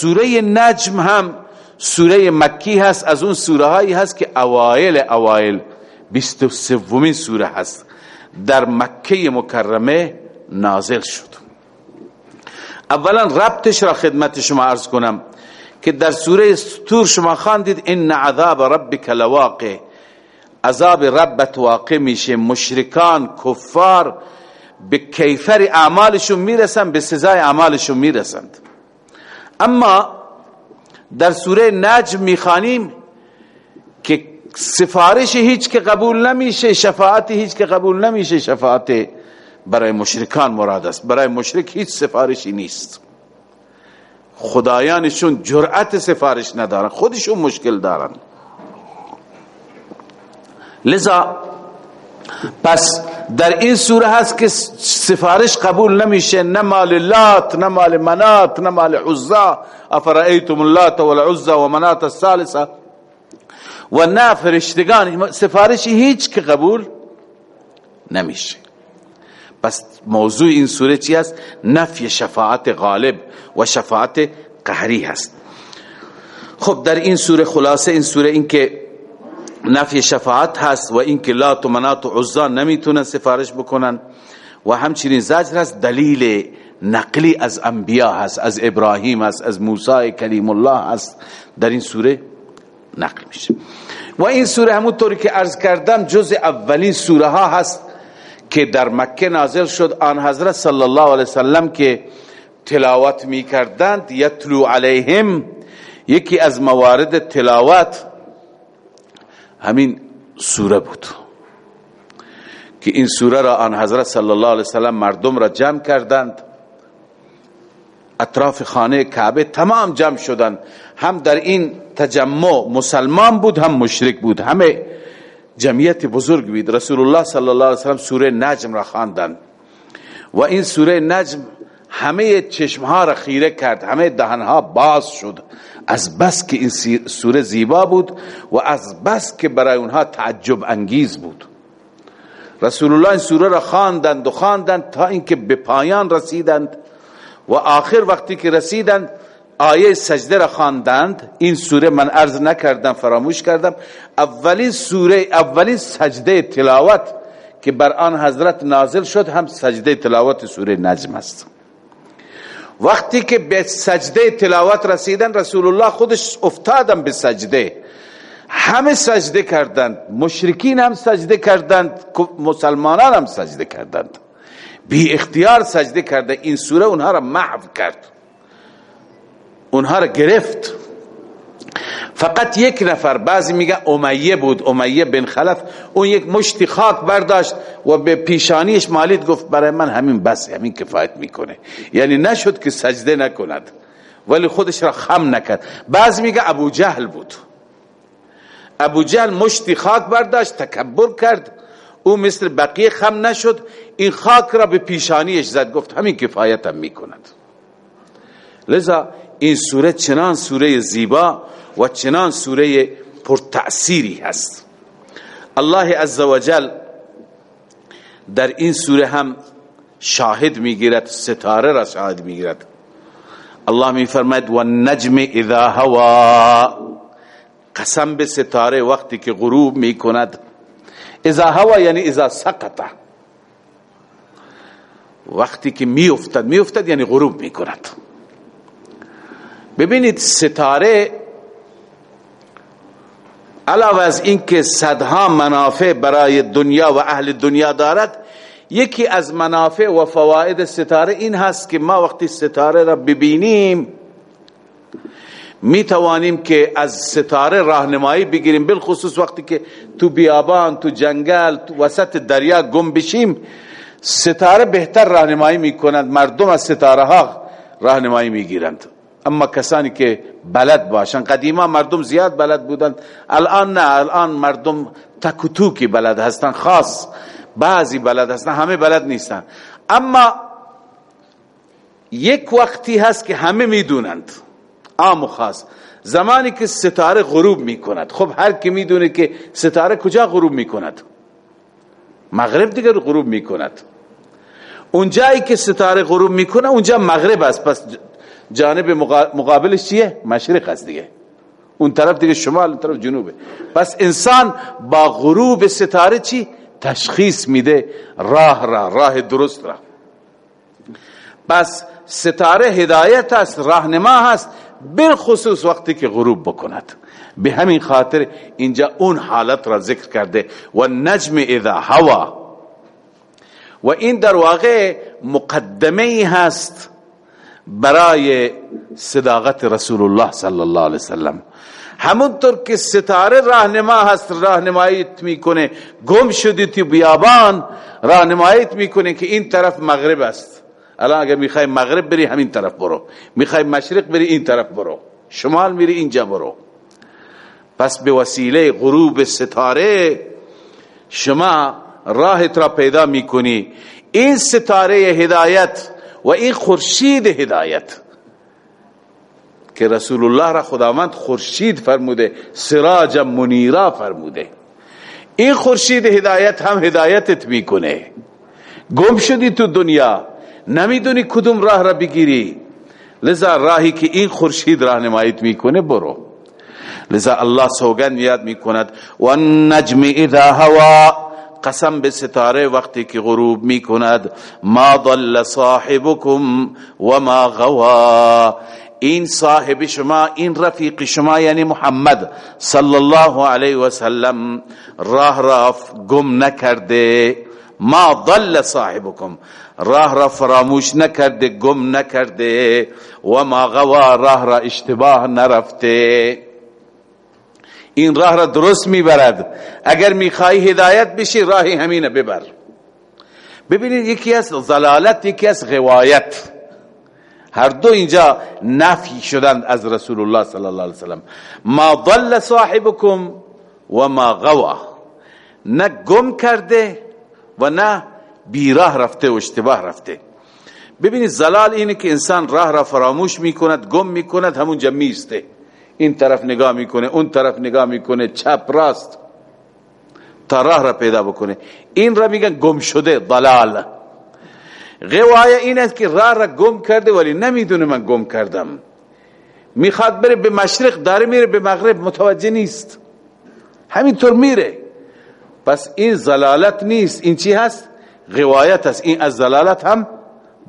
سوره نجم هم سوره مکی هست از اون سوره هایی هست که اوایل اوایل و سومین سوره هست. در مکه مکرمه نازل شد. اولا ربطش را خدمت شما عرض کنم که در سوره تور شما خواندید ان عذاب ربک لواقع. عذاب ربت واقع میشه. مشرکان کفار به کیفر اعمالشون می‌رسن به سزای اعمالشون می‌رسند. اما در سوره نجم می‌خوانیم که سفارش هیچ که قبول نمیشه شفاعت هیچ که قبول نمیشه شفاعت برای مشرکان مراد است. برای مشرک هیچ سفارشی نیست. خدایانشون جرأت سفارش ندارن خودشون مشکل دارن. لذا پس در این سوره هست که سفارش قبول نمیشه نه مال لات نه مال منات نه مال عزا. افرائیتم اللات والعزا و منات الثالثه و نه فرشتگان. سفارشی هیچ که قبول نمیشه. پس موضوع این سوره چی است نفی شفاعت غالب و شفاعت قهری هست. خب در این سوره خلاصه این سوره این که نفی شفاعت هست و اینکه لات و منات و عزا نمی‌تونن سفارش بکنن. و همچنین زجر هست دلیل نقلی از انبیا هست از ابراهیم هست از موسی کلیم الله هست. در این سوره نقل میشه. و این سوره همونطوری که عرض کردم جز اولین سوره ها هست که در مکه نازل شد. آن حضرت صلی الله علیه وسلم که تلاوت می کردند یتلو علیهم یکی از موارد تلاوت همین سوره بود که این سوره را آن حضرت صلی الله علیه وسلم مردم را جمع کردند. اطراف خانه کعبه تمام جمع شدند. هم در این تجمع مسلمان بود هم مشرک بود. همه جمعیت بزرگ بود. رسول الله صلی الله علیه وسلم سوره نجم را خواندند. و این سوره نجم همه چشمها را خیره کرد. همه دهنها باز شد. از بس که این سوره زیبا بود و از بس که برای اونها تعجب انگیز بود. رسول الله این سوره را خواندند و خواندند تا اینکه به پایان رسیدند و آخر وقتی که رسیدند آیه سجده را خواندند. این سوره من عرض نکردم فراموش کردم. اولین سوره اولین سجده تلاوت که بر آن حضرت نازل شد هم سجده تلاوت سوره نجم است. وقتی که به سجده تلاوت رسیدن رسول الله خودش افتادن به سجده. همه سجده کردند. مشرکین هم سجده کردند. مسلمانان هم سجده کردند. بی اختیار سجده کرده. این سوره اونها را محو کرد. اونها را گرفت. فقط یک نفر بعضی میگه امیه بود امیه بن خلف. اون یک مشتی خاک برداشت و به پیشانیش مالید گفت برای من همین بس همین کفایت می‌کنه. یعنی نشد که سجده نکند ولی خودش را خم نکرد. بعض میگه ابو جهل بود. ابو جهل مشتی خاک برداشت تکبر کرد. او مثل بقیه خم نشد. این خاک را به پیشانیش زد گفت همین کفایت هم می‌کند. لذا این سوره چنان سوره زیبا و چنان سوره پر تأثیری هست. الله عزوجل در این سوره هم شاهد می‌گیرد ستاره را شاهد می‌گیرد. الله میفرماید و نجم اذا هوا. قسم به ستاره وقتی که غروب می‌کند. اذا هوا یعنی اذا سقط. وقتی که میافتد میافتد یعنی غروب می‌کند. ببینید ستاره علاوه از اینکه صدها منافع برای دنیا و اهل دنیا دارد یکی از منافع و فواید ستاره این هست که ما وقتی ستاره را ببینیم می توانیم که از ستاره راهنمایی بگیریم بالخصوص وقتی که تو بیابان تو جنگل تو وسط دریا گم بشیم ستاره بهتر راهنمایی می‌کنند مردم از ستاره ها راهنمایی می‌گیرند. اما کسانی که بلد باشن قدیما مردم زیاد بلد بودند الان نه الان مردم تکوتوکی بلد هستن خاص بعضی بلد هستن همه بلد نیستن. اما یک وقتی هست که همه می‌دونند عام و خاص زمانی که ستاره غروب می‌کند. خب هر کی می‌دونه که ستاره کجا غروب می‌کند؟ مغرب دیگر غروب می‌کند. اون جایی که ستاره غروب می‌کنه اونجا مغرب است. پس جانب مقابلش چیه؟ مشرق است دیگه. اون طرف دیگه شمال اون طرف جنوبه. پس انسان با غروب ستاره چی؟ تشخیص میده. راه را راه درست را. پس ستاره هدایت است راهنما هست بالخصوص وقتی که غروب بکند. به همین خاطر اینجا اون حالت را ذکر کرده. و نجم اذا هوا. و این در واقع مقدمه هست برای صداقت رسول الله صلی الله علیه وسلم. همونطور که ستاره راهنما هست راهنماییت می‌کنه. گم شدی تو بیابان راهنماییت می‌کنه که این طرف مغرب است. الان اگر می‌خوای مغرب بری همین طرف برو. می‌خوای مشرق بری این طرف برو. شمال میری اینجا برو. پس به وسیله غروب ستاره شما راهت را پیدا می‌کنی. این ستاره هدایت و این خورشید هدایت. که رسول الله را خداوند خورشید فرموده سراج منیرا فرموده. این خورشید هدایت هم هدایتت می‌کنه. گم شدی تو دنیا نمی‌دونی کدوم راه را بگیری. لذا راهی که این خورشید راهنماییت می‌کنه برو. لذا الله سوگن یاد می‌کند و النجم اذا هوا قسم به ستاره وقتی که غروب می‌کند. ما ضل صاحبكم و ما غوا این صاحب شما این رفیق شما یعنی محمد صلی الله علیه و سلم راه را گم نکرده. ما ضل صاحبكم راه را فراموش نکرده گم نکرده. و ما غوا راه را اشتباه نرفته. این راه را درست می‌برد. اگر می‌خوای هدایت بشی راهی همینه ببر. ببینید یکی از ضلالت یکی از غوایت. هر دو اینجا نفی شدند از رسول الله صلی الله علیه وسلم. ما ضل صاحبكم و ما غوا. نه گم کرده و نه بیراه رفته و اشتباه رفته. ببینید زلال اینه که انسان راه را فراموش می‌کند گم می‌کند همون میسته این طرف نگاه می‌کنه اون طرف نگاه می‌کنه چپ راست تا راه را پیدا بکنه. این را میگن گم شده ضلال. غوایه این است که راه را گم کرده ولی نمی‌دونه من گم کردم. می‌خواد بره به مشرق داره میره به مغرب متوجه نیست. همینطور میره. پس این زلالت نیست. این چی هست؟ غوایت هست این از زلالت هم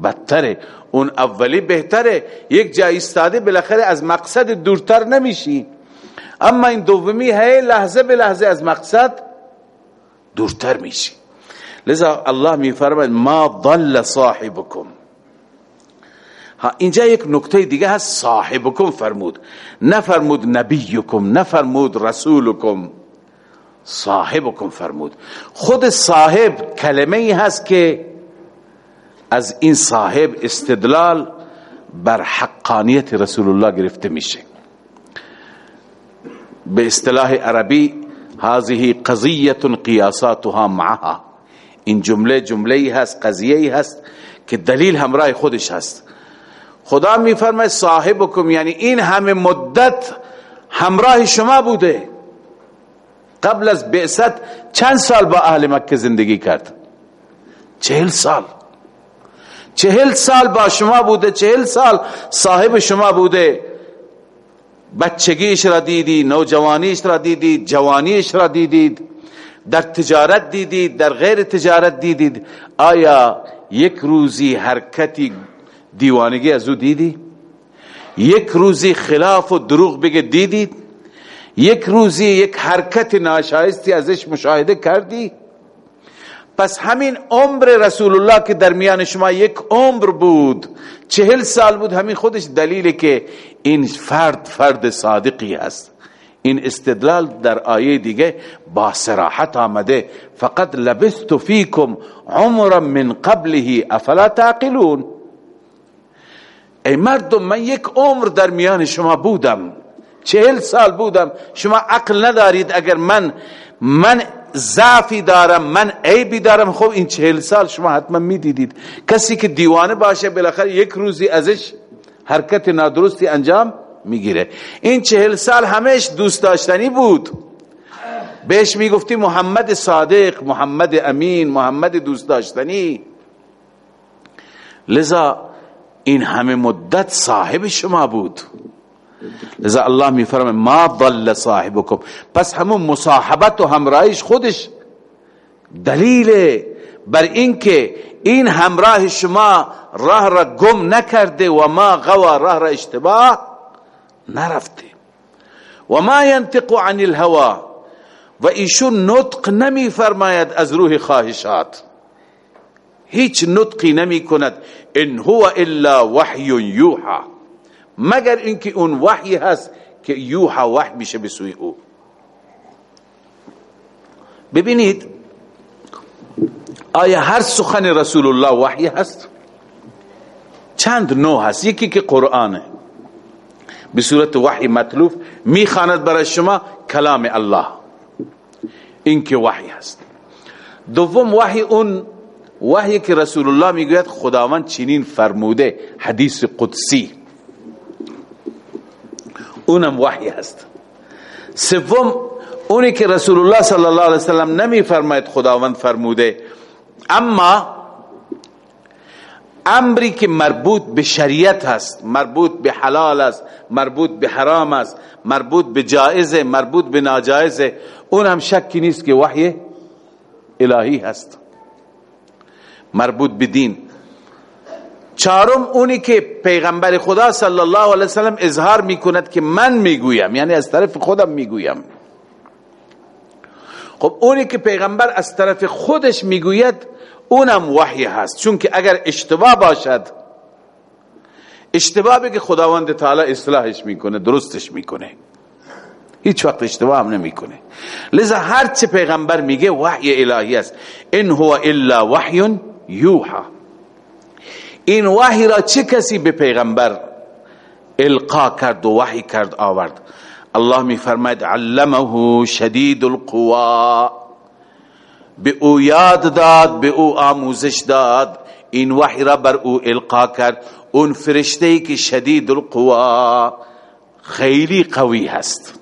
بدتره. اون اولی بهتره. یک جای استاده بالاخره از مقصد دورتر نمیشی. اما این دومی هی لحظه به لحظه از مقصد دورتر میشی. لذا الله میفرماید ما ضل صاحبكم ها اینجا یک نکته دیگه هست. صاحبكم فرمود. نفرمود نبیکم نفرمود رسولکم. صاحبكم فرمود. خود صاحب کلمه ای هست که از این صاحب استدلال بر حقانیت رسول الله گرفته میشه. به اصطلاح عربی هذه قضیه قیاساتها معها. این جمله جمله هست قضیه هست که دلیل همراه خودش هست. خدا میفرماید صاحبکم یعنی این همه مدت همراه شما بوده. قبل از بعثت چند سال با اهل مکه زندگی کرد؟ چهل سال. چهل سال با شما بوده چهل سال صاحب شما بوده. بچگیش را دیدی نوجوانیش را دیدی جوانیش را دیدید. در تجارت دیدید در غیر تجارت دیدید. آیا یک روزی حرکتی دیوانگی از او دیدی؟ یک روزی خلاف و دروغ بگه دیدید؟ یک روزی یک حرکت ناشایستی ازش مشاهده کردی؟ پس همین عمر رسول الله که در میان شما یک عمر بود چهل سال بود همین خودش دلیل که این فرد فرد صادقی است این استدلال در آیه دیگه با سراحت آمده فقط لبست فیکم عمرا من قبله افلا تعقلون؟ ای مردم من یک عمر در میان شما بودم چهل سال بودم شما عقل ندارید اگر من من ضعفی دارم من عیبی دارم. خب این چهل سال شما حتما می‌دیدید. کسی که دیوانه باشه بالاخره یک روزی ازش حرکت نادرستی انجام می‌گیره. این چهل سال همش دوست داشتنی بود. بهش می‌گفتی محمد صادق محمد امین محمد دوست داشتنی. لذا این همه مدت صاحب شما بود. لذا الله میفرمه ما ضل صاحبكم پس همون مصاحبت و همراهیش خودش دلیل بر اینکه این همراه شما راه را گم نکرده و ما غوا راه را اشتباه نرفته. و ما ینطق عن الهوا. و ایشون نطق نمی فرماید از روح خواهشات. هیچ نطقی نمی کند ان هو الا وحی یوحا. مگر اینکه اون وحی هست که یوحا وحی میشه به سوی او. ببینید آیا هر سخن رسول الله وحی هست؟ چند نوع هست؟ یکی که قرآنه. به صورت وحی مطلوب می‌خواند برای شما کلام الله. این که وحی هست. دوم وحی اون وحی که رسول الله می‌گوید خداوند چنین فرموده حدیث قدسی. اونم وحی هست. سوم اونی که رسول الله صلی الله علیه وسلم نمی فرماید خداوند فرموده اما امری که مربوط به شریعت هست مربوط به حلال است مربوط به حرام است مربوط به جائز مربوط به ناجائز اون هم شکی نیست که وحی الهی هست. مربوط به دین. چهارم اونی که پیغمبر خدا صلی الله علیه وسلم اظهار می‌کند که من می‌گویم یعنی از طرف خودم می‌گویم. خب اونی که پیغمبر از طرف خودش می‌گوید اونم وحی هست. چون که اگر اشتباه باشد اشتباه که خداوند تعالی اصلاحش می‌کنه درستش می‌کنه. هیچ وقت اشتباه هم نمی‌کنه. لذا هر چه پیغمبر میگه وحی الهی است. ان هو الا وحی یوحا. این وحی را چه کسی به پیغمبر القا کرد و وحی کرد آورد؟ الله می فرماید علمه شدید القوا. به او یاد داد به او آموزش داد این وحی را بر او القا کرد. اون فرشته که شدید القوا خیلی قوی هست.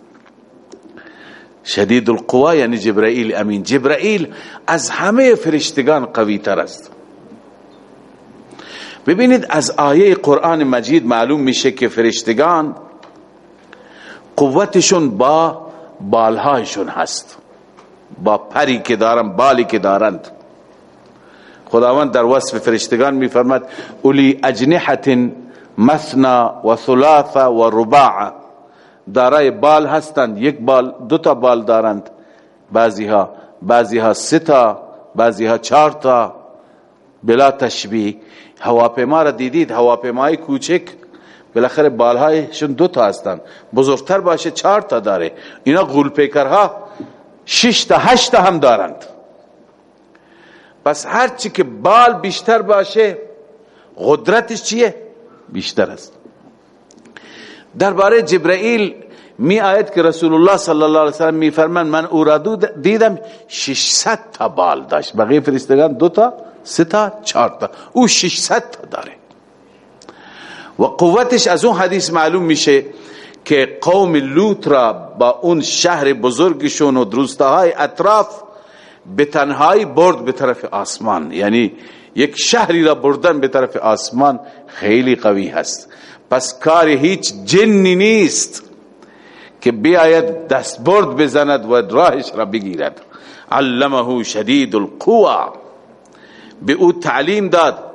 شدید القوا یعنی جبرائیل امین. جبرائیل از همه فرشتگان قوی تر است. ببینید از آیه قرآن مجید معلوم میشه که فرشتگان قوتشون با بالهایشون هست. با پری که دارن بالی که دارند. خداوند در وصف فرشتگان میفرماد اولی اجنحت مثنا و ثلاث و رباع. دارای بال هستند یک بال دو تا بال دارند. بعضی ها بعضی ها سه تا بعضی ها چهار تا. بلا تشبیه هواپیما را دیدید. هواپیمای کوچک. بالاخره بالهایشون دو تا هستند بزرگتر باشه چهار تا داره. اینا غول پیکرها شش تا هشت تا هم دارند. پس هرچی که بال بیشتر باشه قدرتش چیه؟ بیشتر است. درباره جبرائیل می آید که رسول الله صلی الله علیه وسلم می فرمان من او را دیدم 600 تا بال داشت. بقیه فرستگان دو تا سه تا چهار تا. او 600 تا داره. و قوتش از اون حدیث معلوم میشه که قوم لوط را با اون شهر بزرگشون و های اطراف به تنهایی برد به طرف آسمان. یعنی یک شهری را بردن به طرف آسمان خیلی قوی هست. پس کار هیچ جنی نیست که بیاید دست برد بزند و راهش را بگیرد. علمه شدید القوا به او تعلیم داد.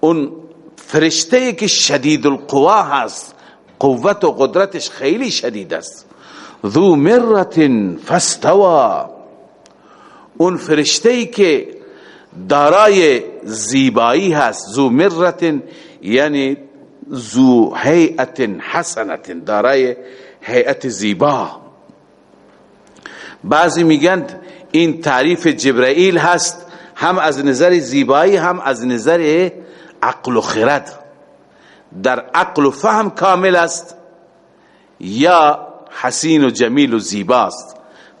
اون فرشته که شدید القوا هست قوت و قدرتش خیلی شدید است. ذو مرت فستوا اون فرشته که دارای زیبایی هست ذو مرت یعنی ذو هیئت حسنت دارای هیئت زیبا. بعضی میگن این تعریف جبرائیل هست هم از نظر زیبایی هم از نظر عقل و خرد. در عقل و فهم کامل است یا حسین و جمیل و زیباست.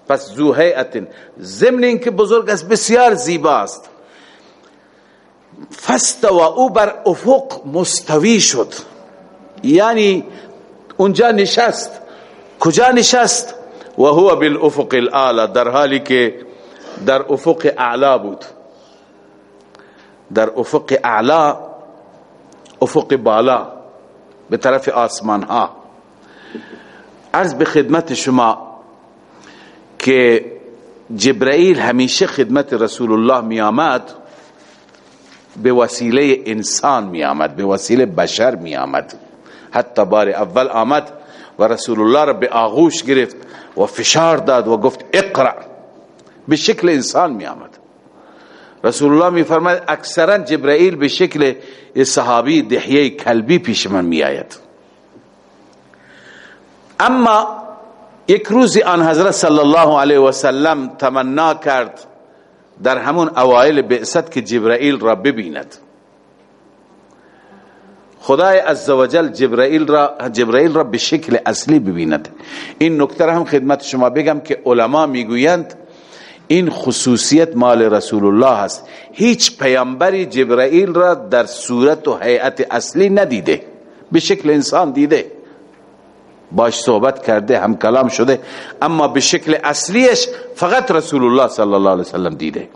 پس زو هیئت ضمن اینکه بزرگ است بسیار زیباست. فست و او بر افق مستوی شد. یعنی اونجا نشست. کجا نشست؟ و هو بالافق الاعلى در حالی که در افق اعلا بود. در افق اعلا افق بالا به طرف آسمان ها عرض به خدمت شما که جبرائیل همیشه خدمت رسول الله می آمد به وسیله انسان می آمد به وسیله بشر می آمد حتی بار اول آمد و رسول الله را به آغوش گرفت و فشار داد و گفت اقرأ. به شکل انسان می آمد رسول الله می فرماید اکثرا جبرائیل به شکل صحابی دحیه کلبی پیش من می آید اما یک روزی آن حضرت صلی الله علیه و سلم تمنا کرد در همون اوایل بعثت که جبرائیل را ببیند خدای عزوجل جبرائیل را جبرائیل را به شکل اصلی ببیند این نکته هم خدمت شما بگم که علما می‌گویند این خصوصیت مال رسول الله است هیچ پیامبری جبرائیل را در صورت و هیئت اصلی ندیده. به شکل انسان دیده. باش صحبت کرده هم کلام شده اما به شکل اصلیش فقط رسول الله صلی الله علیه وسلم دیده.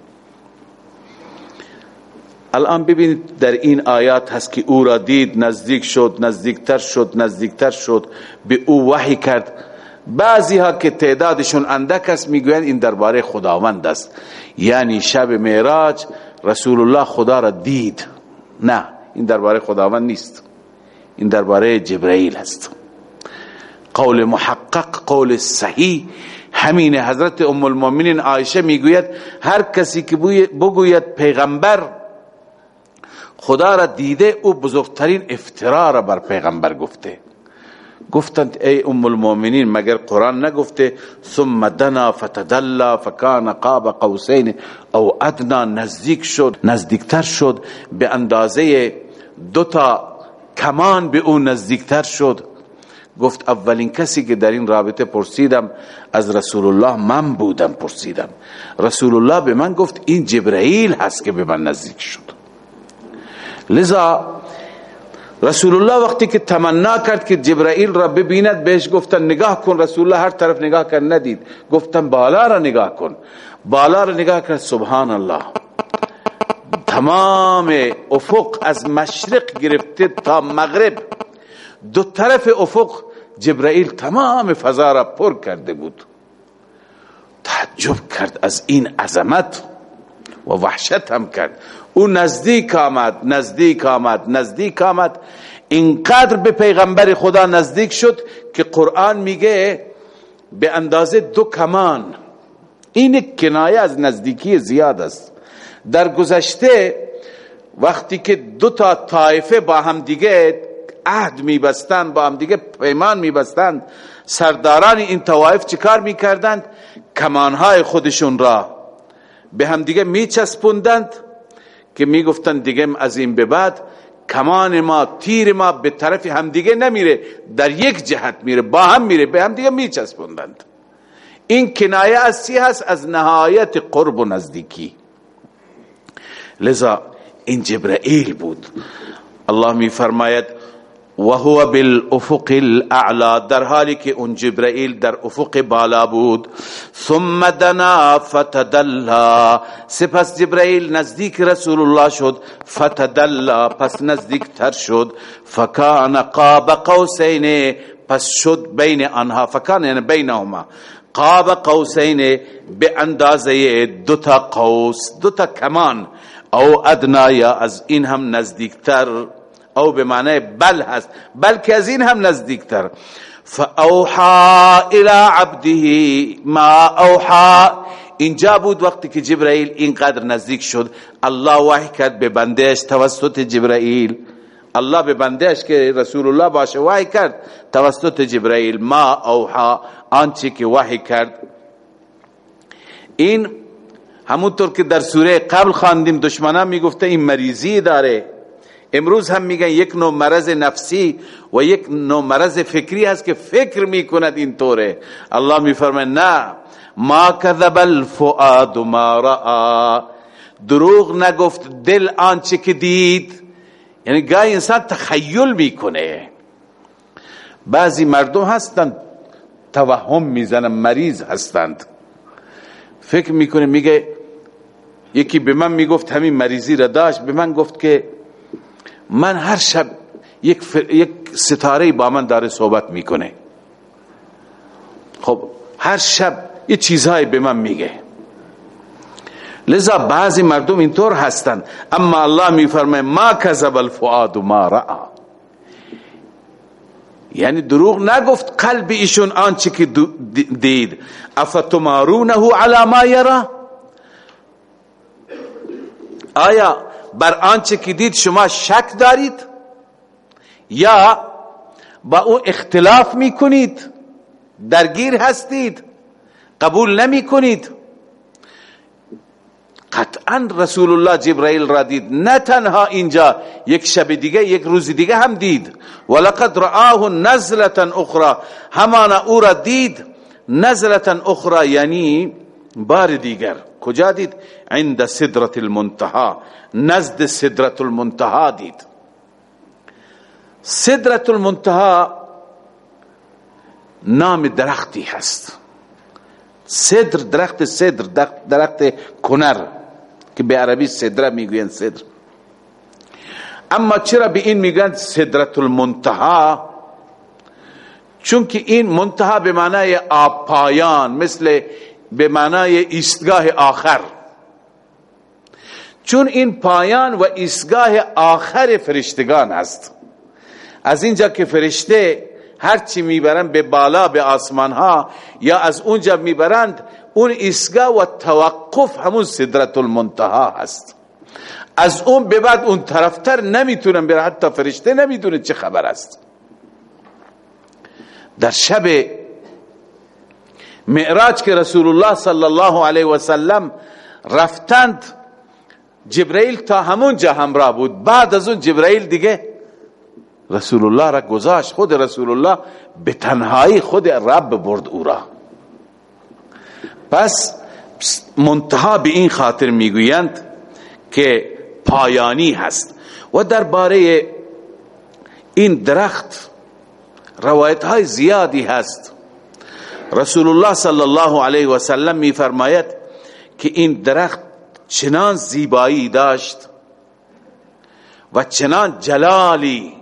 الان ببینید در این آیات هست که او را دید نزدیک شد نزدیکتر شد نزدیکتر شد. به او وحی کرد. بعضی ها که تعدادشون اندک است می‌گویند این درباره خداوند است. یعنی شب معراج رسول الله خدا را دید. نه این درباره خداوند نیست. این درباره جبرائیل است. قول محقق قول صحیح. همین حضرت ام المؤمنین عایشه می‌گوید هر کسی که بگوید پیغمبر خدا را دیده او بزرگترین افترا را بر پیغمبر گفته. گفتند ای ام المؤمنین مگر قرآن نگفته ثم دنا فتدلا فکان قاب قوسین او ادنا نزدیک شد نزدیکتر شد به اندازه دوتا کمان به او نزدیکتر شد. گفت اولین کسی که در این رابطه پرسیدم از رسول الله من بودم پرسیدم. رسول الله به من گفت این جبرائیل هست که به من نزدیک شد. لذا رسول الله وقتی که تمنا کرد که جبرائیل را ببیند بهش گفتن نگاه کن رسول الله هر طرف نگاه کرد ندید گفتن بالا را نگاه کن بالا را نگاه کرد سبحان الله تمام افق از مشرق گرفته تا مغرب دو طرف افق جبرائیل تمام فضا را پر کرده بود تعجب کرد از این عظمت و وحشت هم کرد او نزدیک آمد نزدیک آمد نزدیک آمد. اینقدر به پیغمبر خدا نزدیک شد که قرآن میگه به اندازه دو کمان. این کنایه از نزدیکی زیاد است. در گذشته وقتی که دو تا طایفه با هم دیگه عهد میبستند با هم دیگه پیمان میبستند سرداران این طوایف چیکار می‌کردند؟ کمانهای خودشون را به هم دیگه میچسبوندند. که می‌گفتند دیگه از این به بعد کمان ما تیر ما به طرف همدیگه نمیره در یک جهت میره با هم میره به همدیگه میچسبوندند. این کنایه از چی هست؟ از نهایت قرب و نزدیکی. لذا این جبرائیل بود. الله میفرماید و هو بالأفق الأعلى. در حالی که اون جبرائیل در افق بالا بود. ثم دنا فتدلا. سپس جبرائیل نزدیک رسول الله شد. فتدلا. پس نزدیک تر شد. فکان قاب قوسین. پس شد بین آنها. فکان یعنی بینهما. قاب قوسین به اندازه دوتا قوس دوتا کمان. أو ادنا یا از این هم نزدیکتر. او به معنی بل هست بلکه از این هم نزدیکتر. فاوحا الى عبده ما اوحا. اینجا بود وقتی که جبرائیل اینقدر نزدیک شد. الله وحی کرد به بندهش توسط جبرائیل الله به بندهش که رسول الله باشه وحی کرد توسط جبرائیل ما اوحا. آنچه که وحی کرد. این همونطور که در سوره قبل خواندیم دشمنان می‌گفته این مریضی داره. امروز هم میگن یک نوع مرض نفسی و یک نوع مرض فکری هست که فکر می‌کند اینطوره الله میفرمه نه. ما کذب الفؤاد ما را دروغ نگفت دل آنچه که دید. یعنی گاهی انسان تخیل می‌کنه. بعضی مردم هستند توهم می‌زنن مریض هستند. فکر می‌کنه میگه یکی به من می‌گفت همین مریضی را داشت به من گفت که من هر شب یک, یک ستاره با من داره صحبت می‌کنه. خب هر شب یه چیزهایی به من میگه. لذا بعضی مردم اینطور هستند اما الله میفرمه ما کذب الفؤاد ما رأى یعنی دروغ نگفت قلب ایشون آنچه که دید. افتمارونه علی ما یرا؟ آیا بر آنچه که دید شما شک دارید یا با او اختلاف می‌کنید درگیر هستید قبول نمی کنید قطعا رسول الله جبرائیل را دید. نه تنها اینجا یک شب دیگه یک روز دیگه هم دید. ولقد رآه نزلتا اخرى. همانا او را دید. نزلتا اخرى یعنی بار دیگر. کجا دید عند صدرت المنتها نزد صدرت المنتها دید صدرت المنتها نام درختی هست. صدر درخت صدر درخت کنر که به عربی صدره میگوین صدر اما چرا به این میگن صدرت المنتها چون که این منتها به معنای پایان مثل به معنای ایستگاه آخر. چون این پایان و ایستگاه آخر فرشتگان است. از اینجا که فرشته هرچی می‌برند به بالا به آسمان ها یا از اونجا می‌برند اون ایستگاه و توقف همون صدرت المنتها هست. از اون به بعد اون طرفتر نمی‌تونن بره حتی فرشته نمی‌دونه چه خبر است. در شب معراج که رسول الله صلی الله علیه و سلم رفتند جبرائیل تا همون جا همراه بود. بعد از اون جبرائیل دیگه رسول الله را گذاشت. خود رسول الله به تنهایی خود رب برد او را. پس منتها به این خاطر می‌گویند که پایانی هست. و درباره این درخت روایت های زیادی هست. رسول الله صلی الله علیه و سلم میفرماید که این درخت چنان زیبایی داشت و چنان جلالی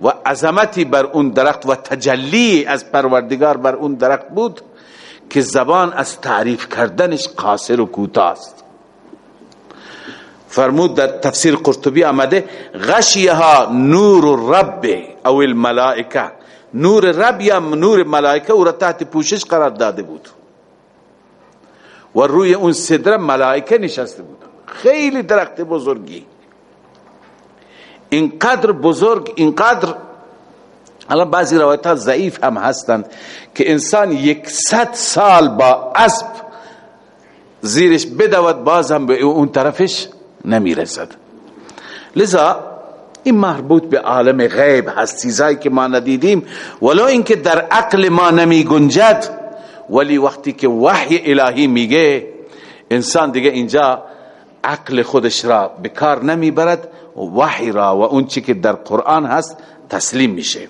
و عظمتی بر اون درخت و تجلی از پروردگار بر اون درخت بود که زبان از تعریف کردنش قاصر و کوتاست فرمود در تفسیر قرطبی آمده غشیها نور الرب او الملائکه نور رب یا نور ملائکه او را تحت پوشش قرار داده بود. و روی اون صدر ملائکه نشسته بود. خیلی درخت بزرگی. اینقدر بزرگ اینقدر الان بعضی روایت ها ضعیف هم هستند که انسان یکصد سال با اسب زیرش بدود باز هم به اون طرفش نمی‌رسد. لذا این مربوط به عالم غیب هست چیزایی که ما ندیدیم. ولو اینکه در عقل ما نمی گنجد ولی وقتی که وحی الهی میگه انسان دیگه اینجا عقل خودش را به کار نمی‌برد وحی را و اون چی که در قرآن هست تسلیم میشه.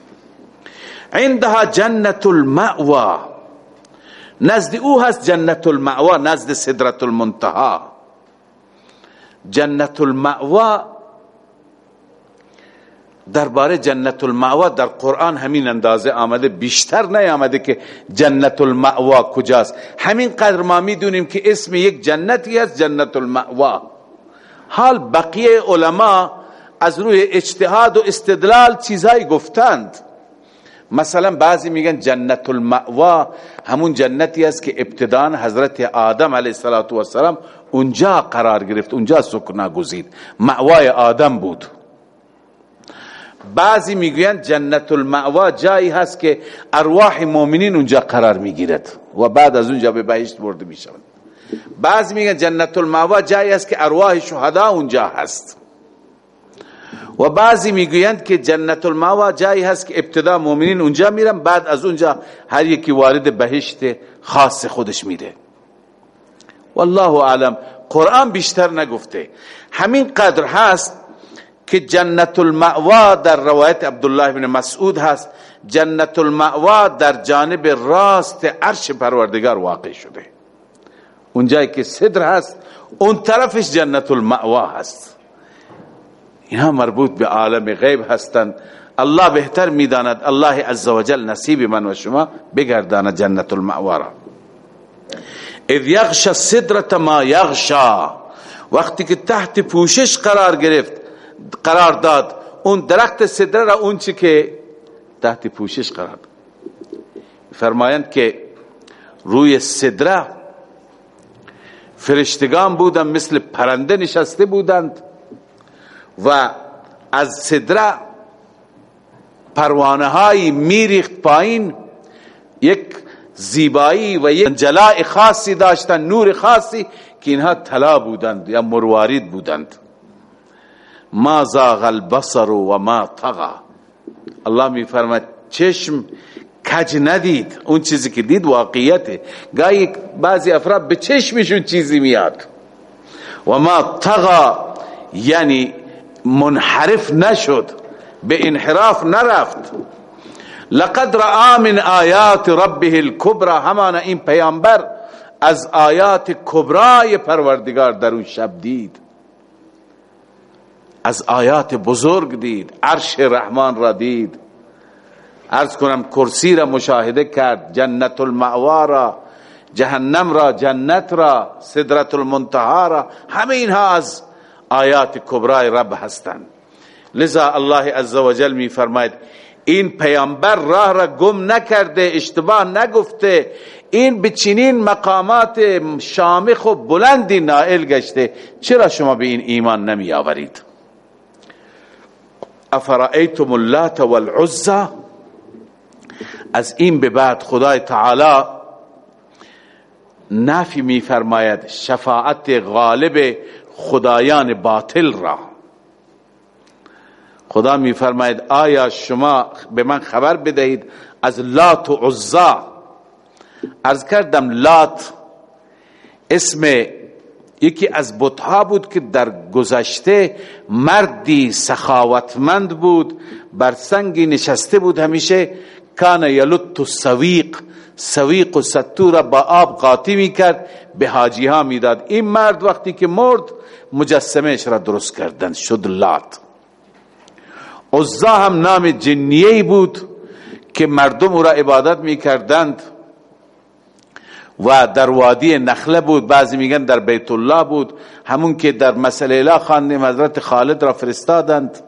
عندها جنت المأوا نزد او هست جنت المأوا نزد صدرت المنتها جنت المأوا درباره جنت المأوا در قرآن همین اندازه آمده. بیشتر نیامده که جنت المأوا کجاست. همین قدر ما می‌دونیم که اسم یک جنتی است جنت المأوا حال بقیه علما از روی اجتهاد و استدلال چیزایی گفتند. مثلا بعضی میگن جنت المأوا همون جنتی است که ابتدان حضرت آدم علیه السلام اونجا قرار گرفت اونجا سکنا گزید مأوای آدم بود. بعضی می‌گویند جنت المأوا جایی هست که ارواح مؤمنین اونجا قرار می‌گیرد و بعد از اونجا به بهشت برده می‌شوند. بعضی میگن جنت المأوا جایی هست که ارواح شهدا اونجا هست. و بعضی می‌گویند که جنت الماوا جایی هست که ابتدا مؤمنین اونجا میرن بعد از اونجا هر یکی وارد بهشت خاص خودش میره. والله اعلم قرآن بیشتر نگفته. همین قدر هست که جنت المعوا در روایت عبدالله بن مسعود هست. جنت المعوا در جانب راست عرش پروردگار واقع شده. اونجایی که صدر هست اون طرفش جنت المعوا هست. اینها مربوط به عالم غیب هستند. الله بهتر می‌داند. الله عزوجل نصیب من و شما بگرداند جنت المأوارا اذ یغش الصدرة ما یغشا. وقتی که تحت پوشش قرار گرفت قرار داد. اون درخت صدره را اون چی که تحت پوشش قرار فرمایند که روی صدره فرشتگان بودند مثل پرنده نشسته بودند و از صدره پروانه های میریخت پایین. یک زیبایی و یک جلاء خاصی داشتن نور خاصی که اینها طلا بودند یا مروارید بودند. ما زاغ البصر و ما طغى. الله می فرماید چشم کج ندید. اون چیزی که دید واقعیته. گاهی بعضی افراد به چشمشون چیزی میاد. و ما طغى یعنی منحرف نشد. به انحراف نرفت. لقد رأى من آیات ربه الكبرى همان این پیامبر از آیات کبرای پروردگار در اون شب دید. از آیات بزرگ دید عرش رحمان را دید. ارز کنم کرسی را مشاهده کرد جنت المعوا را جهنم را جنت را صدرت المنتها را همه اینها از آیات کبرای رب هستند. لذا الله عزوجل می فرماید این پیامبر راه را گم نکرده اشتباه نگفته این به مقامات شامخ و بلندی نائل گشته چرا شما به این ایمان نمی آورید افرائیتم اللات والعزا از این به بعد خدای تعالی نفی می فرماید شفاعت غالب خدایان باطل را. خدا می فرماید آیا شما به من خبر بدهید از لات و عزا؟ از کردم لات اسم یکی از بتها بود که در گذشته مردی سخاوتمند بود بر سنگی نشسته بود همیشه. کان یلط سویق سویق و ستو را با آب قاطی می کرد به حاجی ها می‌داد. این مرد وقتی که مرد مجسمهش را درست کردن شد لات. عزا هم نام جنیه بود که مردم او را عبادت می کردند و در وادی نخله بود. بعضی میگن در بیت الله بود. همون که در مسئله اله خواندیم حضرت خالد را فرستادند.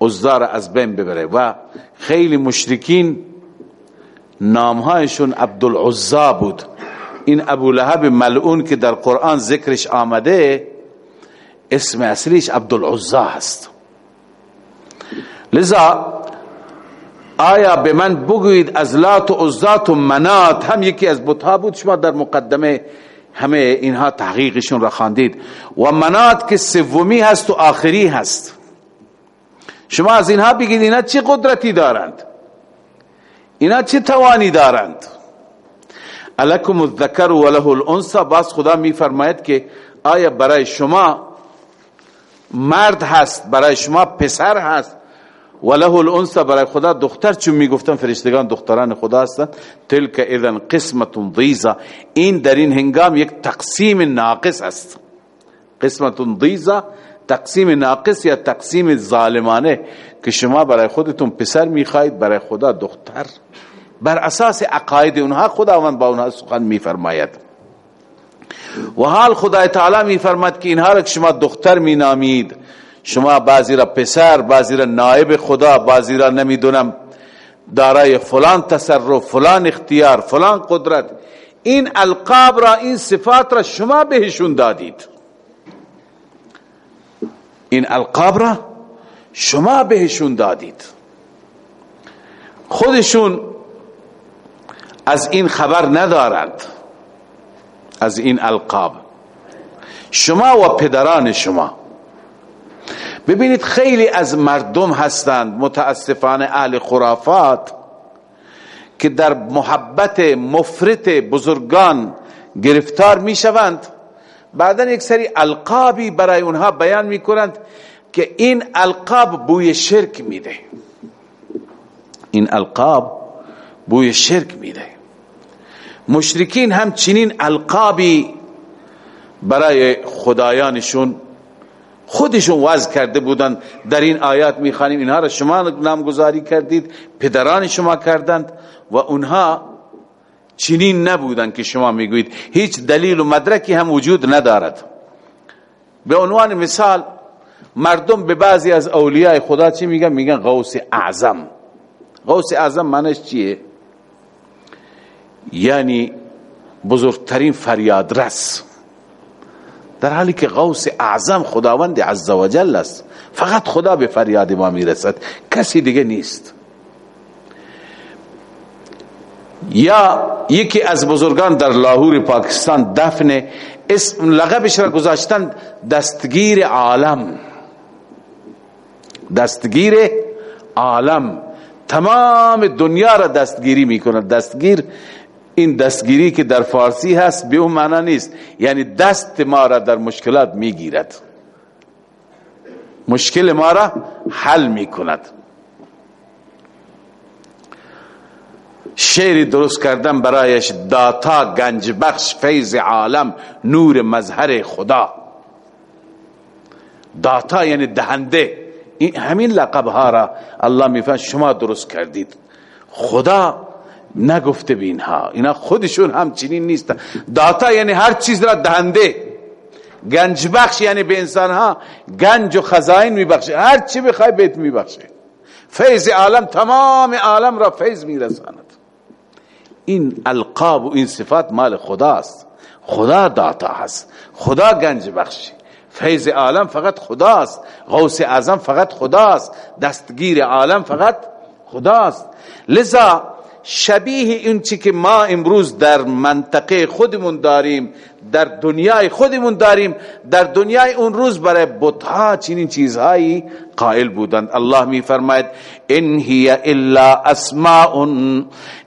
را از بین ببره. و خیلی مشرکین نامهایشون عبدالعزا بود. این ابو لهب ملعون که در قرآن ذکرش آمده اسم اصلیش عبدالعزا هست. لذا آیا به من بگویید از لات و عزات و منات هم یکی از بتها بود؟ شما در مقدمه همه اینها تحقیقشون را خواندید. و منات که سومی هست و آخری هست. شما از اینها بگید اینا چه قدرتی دارند؟ اینا چه توانی دارند؟ الکم الذکر و له الانثى باز خدا می فرماید که آیا برای شما مرد هست برای شما پسر هست وله الانثى برای خدا. دختر چون می‌گفتن فرشتگان دختران خدا هستند تلک اذن قسمت ضیزا. این در این هنگام یک تقسیم ناقص است. قسمت ضیزا تقسیم ناقص یا تقسیم ظالمانه که شما برای خودتون پسر می‌خواهید برای خدا دختر. بر اساس عقاید اونها خداوند با اونها سخن میفرماید. و حال خدای تعالی میفرماید که اینها را شما دختر مینامید شما بعضی را پسر بعضی را نائب خدا بعضی را نمی‌دونم دارای فلان تصرف فلان اختیار فلان قدرت. این القاب را این صفات را شما بهشون دادید. این القاب را شما بهشون دادید. خودشون از این خبر ندارند. از این القاب. شما و پدران شما. ببینید خیلی از مردم هستند متاسفانه اهل خرافات که در محبت مفرط بزرگان گرفتار می شوند بعدا یک سری القابی برای اونها بیان می کنند که این القاب بوی شرک میده. این القاب بوی شرک میده. مشرکین هم چنین القابی برای خدایانشون خودشون وضع کرده بودند. در این آیات می‌خوانیم اینها را شما نامگذاری کردید پدران شما کردند و اونها چنین نبودند که شما می‌گویید. هیچ دلیل و مدرکی هم وجود ندارد. به عنوان مثال مردم به بعضی از اولیاء خدا چی میگن؟ میگن غوث اعظم. غوث اعظم معنیش چیه؟ یعنی بزرگترین فریاد رس در حالی که غوث اعظم خداوند عزوجل است فقط خدا به فریاد ما می‌رسد کسی دیگه نیست. یا یکی از بزرگان در لاهور پاکستان دفن اسم لقبش را گذاشتن دستگیر عالم. دستگیر عالم. تمام دنیا را دستگیری می‌کنه دستگیر این دستگیری که در فارسی هست به اون معنا نیست. یعنی دست ما را در مشکلات می‌گیرد. مشکل ما را حل می‌کند. شعری درست کردن برایش داتا گنج بخش فیض عالم نور مظهر خدا. داتا یعنی دهنده. همین لقب ها را الله میفهم شما درست کردید. خدا نگفته به اینها. اینا خودشون همچنین نیست داتا یعنی هر چیز را دهنده. گنج بخش یعنی به انسان ها گنج و خزائن میبخشه. هر چی بخوای بیت میبخشه. فیض عالم تمام عالم را فیض میرساند. این القاب و این صفات مال خداست. خدا داتا هست. خدا گنج بخشی. فیض عالم فقط خداست. غوث اعظم فقط خداست. دستگیر عالم فقط خداست. لذا شبیه این چی که ما امروز در منطقه خودمون داریم در دنیای خودمون داریم در دنیای اون روز برای بتها چنین چیزهایی قائل بودند. الله می فرماید ان هی الا اسماء.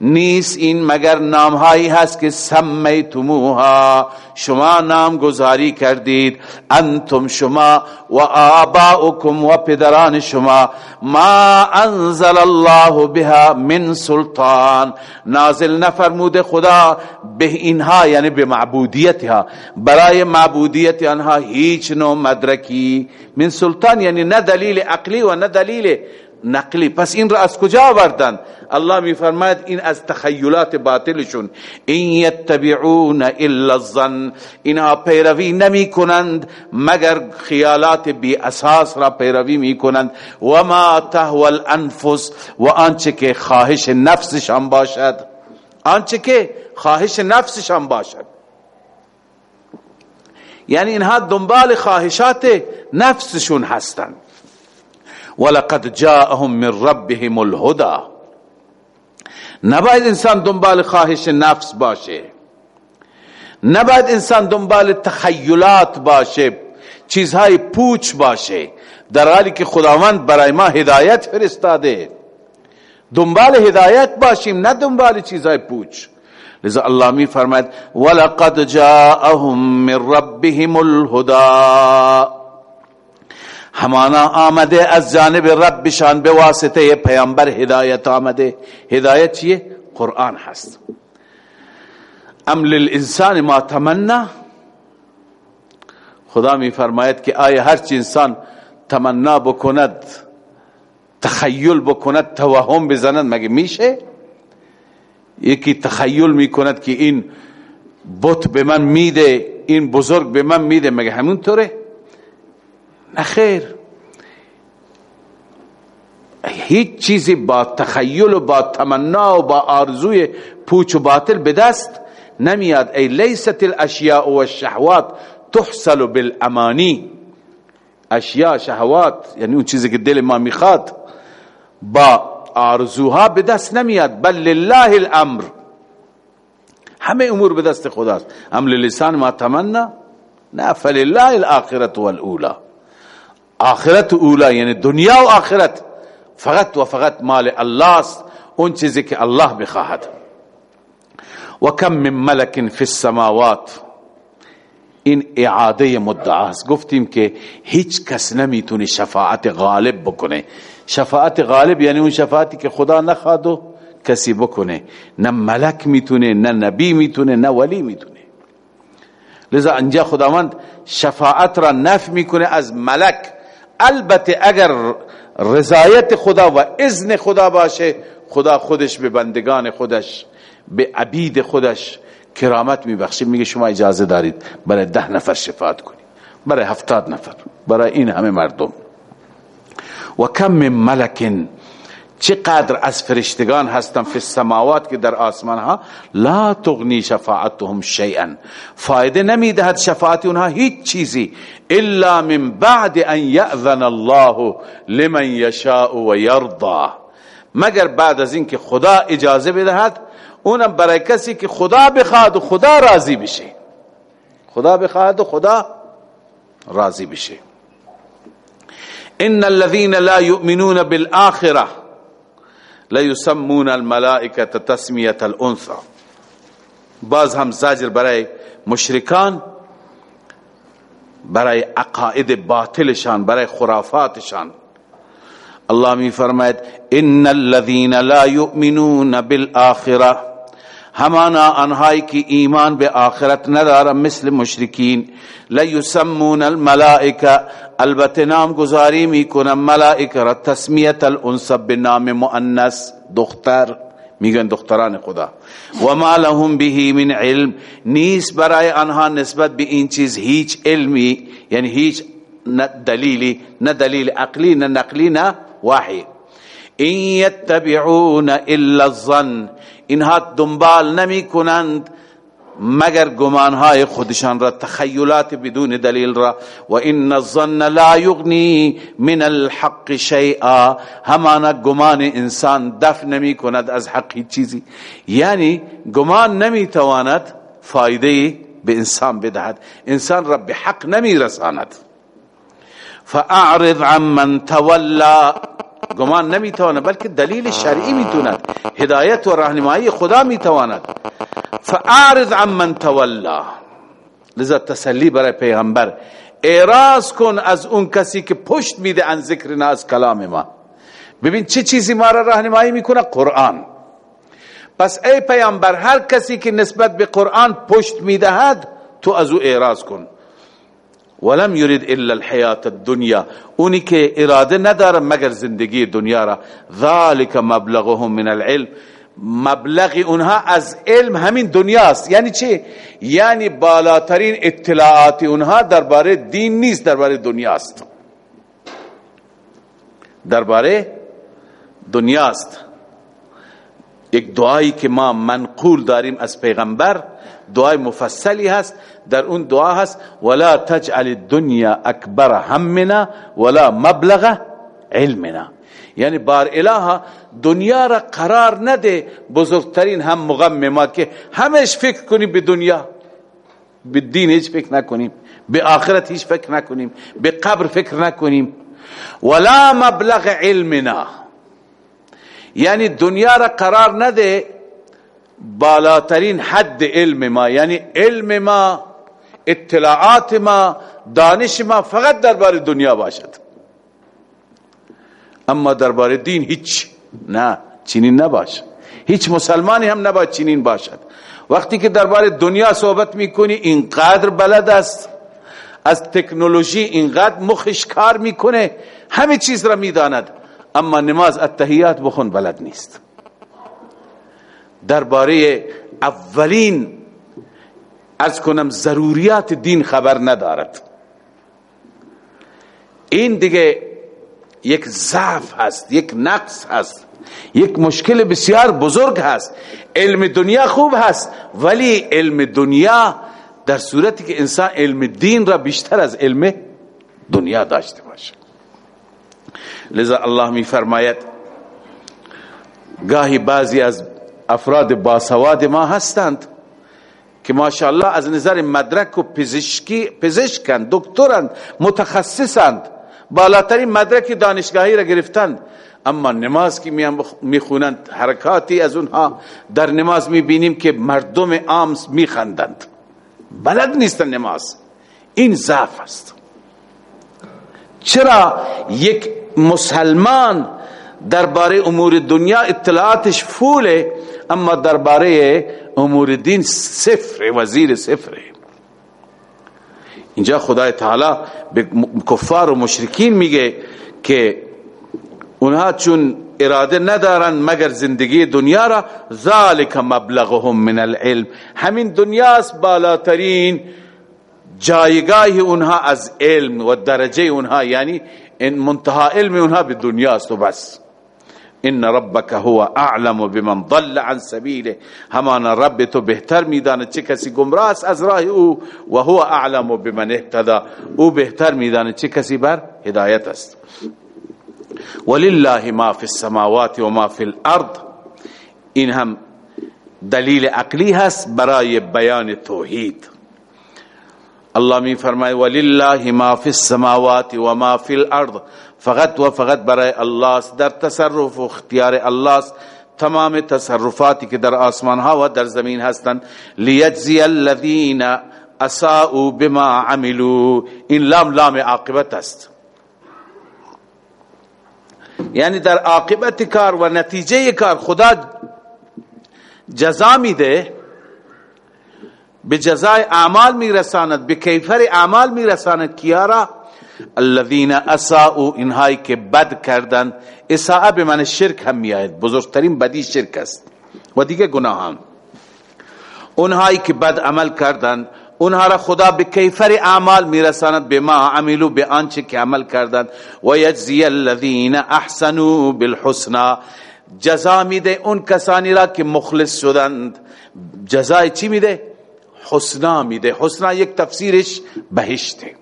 نیست این مگر نامهایی هست که سمیتموها. شما نام گذاری کردید. انتم شما و آباؤکم و پدران شما. ما انزل الله بها من سلطان. نازل نفرمود خدا به اینها یعنی به معبودیتها. برای معبودیت آنها هیچ نوع مدرکی. من سلطان یعنی نه دلیل عقلی و نه دلیل نقلی. پس این را از کجا آوردن؟ الله می فرماید این از تخیلات باطلشون. این یتبعون الا الظن. اینها پیروی نمی کنند مگر خیالات بی اساس را پیروی می کنند و ما تهوى الانفس. و آنچه که خواهش نفسشان باشد. آنچه که خواهش نفسشان باشد. یعنی اینها دنبال خواهشات نفسشون هستند. ولقد جاءهم من ربهم الهدى. نباید انسان دنبال خواهش نفس باشه. نباید انسان دنبال تخیلات باشه چیزهای پوچ باشه. در حالی که خداوند برای ما هدایت فرستاده. دنبال هدایت باشیم نه دنبال چیزهای پوچ. لذا الله می فرماید ولقد جاءهم من ربهم الهدى. همانا آمده از جانب ربشان به واسطه پیامبر هدایت آمده هدایت چیه؟ قرآن هست ام للانسان ما تمنا۔ خدا می فرماید که آیا هر چی انسان تمنا بکند تخیل بکند توهم بزند مگه میشه؟ یکی تخیل می‌کند که این بت به من میده این بزرگ به من میده مگه همون طوره؟ نخیر هیچ چیزی با تخیل و با تمنا و با آرزوی پوچ و باطل به دست نمیاد. ای لیست الاشیاء و الشهوات تحصل بالامانی. اشیاء شهوات یعنی اون چیزی که دل ما می‌خواد با آرزوها به دست نمیاد. بل لله الامر. همه امور به دست خداست. ام لسان ما تمنا. نه فلله الاخرت والاولا آخرت اولا یعنی دنیا و آخرت. فقط و فقط مال الله است اون چیزی که الله بخواهد و کم من ملک فی السماوات. این اعاده مدعاست. گفتیم که هیچ کس نمی‌تونه شفاعت غالب بکنه. شفاعت غالب یعنی اون شفاعتی که خدا نخواد و کسی بکنه. نه ملک می‌تونه نه نبی می‌تونه نه ولی می‌تونه. لذا انجا خداوند شفاعت را نف می‌کنه از ملک. البته اگر رضایت خدا و اذن خدا باشه خدا خودش به بندگان خودش به عبید خودش کرامت میبخشه میگه شما اجازه دارید برای ده نفر شفاعت کنید برای هفتاد نفر برای این همه مردم. و کم من ملکن چقدر از فرشتگان هستن فی السماوات که در آسمان ها لا تغنی شفاعتهم شیئا. فایده نمی‌دهد شفاعت اونها هیچ چیزی الا من بعد ان یأذن الله لمن یشاء و یرضى مگر بعد از اینکه خدا اجازه بدهد اونم برای کسی که خدا بخواد و خدا راضی بشه. خدا بخواد و خدا راضی بشه. ان الذين لا يؤمنون بالاخره لا يسمون الملائكة تسمية الأنثى. باز هم زجر برای مشرکان برای عقاید باطلشان برای خرافاتشان. الله می فرماید ان الذين لا يؤمنون بالاخره همانا آنهایی که ایمان به آخرت ندارن مثل مشرکین. لیسمون الملائکه. البته نام گذاری می‌کنن ملائکه را. تسمیت الانسب به نام مؤنس دختر. میگن دختران خدا. و ما لهم به من علم. نیست برای آنها نسبت به این چیز هیچ علمی یعنی هیچ دلیلی نه دلیل عقلی نه نقلی نه وحی. این یتبعون الا الظن. اینها دنبال نمی کنند مگر گمانهای خودشان را تخیلات بدون دلیل را. و این الظن لا یغنی من الحق شیئا. همانا گمان انسان دفع نمی کند از حق چیزی. یعنی گمان نمی تواند فایده به انسان بدهد. انسان را به حق نمی رساند فاعرض عن من گمان نمی‌تواند بلکه دلیل شرعی می‌توند هدایت و راهنمایی خدا می‌تواند. فاعرض عن من تولا. لذا تسلی برای پیغمبر. اعراض کن از اون کسی که پشت میده ان ذکرنا از کلام ما. ببین چه چیزی ما را راهنمایی می‌کنه؟ قرآن. پس ای پیامبر هر کسی که نسبت به قرآن پشت می‌دهد تو از او اعراض کن. ولم يرد الا الحیات الدنیا اونی که اراده نداره مگر زندگی دنیا را. ذالک مبلغهم من العلم. مبلغ اونها از علم همین دنیاست. یعنی چه یعنی بالاترین اطلاعات اونها درباره دین نیست درباره دنیاست. درباره دنیاست. یک دعایی که ما منقول داریم از پیغمبر دعای مفصلی هست. در اون دعا هست ولا تجعل الدنيا اکبر همنا ولا مبلغ علمنا. یعنی بار اله دنیا را قرار نده بزرگترین هم مغم ما که همش فکر کنیم به دنیا. به دین هیچ فکر نکنیم به آخرت هیچ فکر نکنیم به قبر فکر نکنیم. ولا مبلغ علمنا. یعنی دنیا را قرار نده بالاترین حد علم ما. یعنی علم ما اطلاعات ما دانش ما فقط درباره دنیا باشد. اما درباره دین هیچ نه چنین نباش. هیچ مسلمانی هم نباید چنین باشد. وقتی که درباره دنیا صحبت می‌کنی اینقدر بلد است. از تکنولوژی اینقدر مخش کار می‌کنه همه چیز را می‌داند. اما نماز اتحیات بخون بلد نیست. درباره اولین از کنم ضروریات دین خبر ندارد. این دیگه یک ضعف هست یک نقص هست یک مشکل بسیار بزرگ هست. علم دنیا خوب هست ولی علم دنیا در صورتی که انسان علم دین را بیشتر از علم دنیا داشته باشه. لذا الله می فرماید گاهی بعضی از افراد باسواد ما هستند. که ماشاءالله از نظر مدرک و پزشکی پزشکند دکترند متخصصند. بالاترین مدرک دانشگاهی را گرفتند. اما نماز که می‌خونند حرکاتی از اونها در نماز می‌بینیم که مردم عام میخندند. بلد نیستن نماز. این ضعف است. چرا یک مسلمان درباره امور دنیا اطلاعاتش فوله اما درباره امور دین صفر وزیر صفر اینجا خدای تعالی به کفار و مشرکین میگه که اونها چون اراده ندارن مگر زندگی دنیا را ذالک مبلغهم من العلم. همین دنیاست بالاترین جایگاه اونها از علم و درجه اونها یعنی منتها علم اونها به دنیاست و بس. إن ربک هو أعلم بمن ضل عن سبیله همان رب تو بهتر میدانه چه کسی گمراه است از راه أو و هو أعلم بمن اهتدى. أو بهتر میدانه چه کسی بر هدایت است. ولله ما فی السماوات و ما فی الأرض. این هم دلیل عقلی هست برای بیان توحید. الله می فرمای ولله ما فی السماوات و ما فی الأرض. فقط و فقط برای الله در تصرف و اختیار الله تمام تصرفاتی که در آسمان ها و در زمین هستند. لیجزی الذین اساءوا بما عملوا. این لام لام عاقبت است. یعنی در عاقبت کار و نتیجه کار خدا جزا میده به جزای اعمال میرساند به کیفر اعمال میرساند. کیارا الذين اساءوا اینهایی که بد کردن اساءه به من شرک هم میآید بزرگترین بدی شرک است. و دیگه گناهان. اونهایی که بد عمل کردن اونها را خدا به کیفر اعمال میرساند به ما عملو به آنچه که عمل کردند و یجزی الذین احسنوا بالحسنا جزا میده اون کسانی را که مخلص شدند. جزای چی میده؟ حسنا میده. حسنا یک تفسیرش بهشته.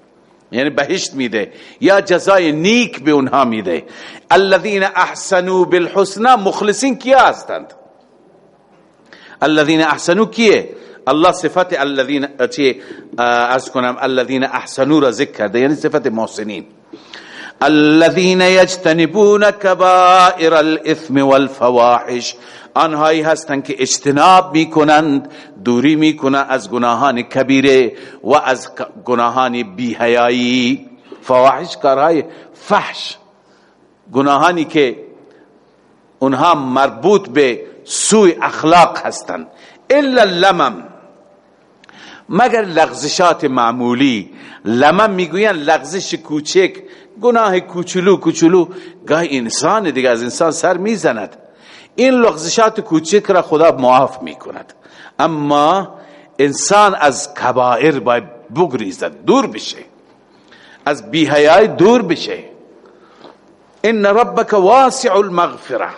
یعنی بهشت میده. یا جزای نیک به اونها میده. الذين احسنوا بالحسنا مخلصین کیا هستند؟ الذين احسنوا کیه؟ الله صفت الذين چی؟ ارز کنم الذين احسنوا را ذکر کرده یعنی صفت محسنین. الذين يجتنبون كبائر الاثم والفواحش. آنهایی هستند که اجتناب می‌کنند دوری می‌کنند از گناهان کبیره و از گناهان بیهیایی فواحش کارهای فحش گناهانی که اونها مربوط به سوی اخلاق هستند. الا لمم. مگر لغزشات معمولی؟ لمم می‌گوین لغزش کوچک گناه کوچولو کوچولو. گاهی انسان دیگه از انسان سر می‌زند. این لغزشات کوچک را خدا معاف می کند اما انسان از کبائر باید بگریزد دور بشه. از بیهیای دور بشه. ان ربک واسع المغفره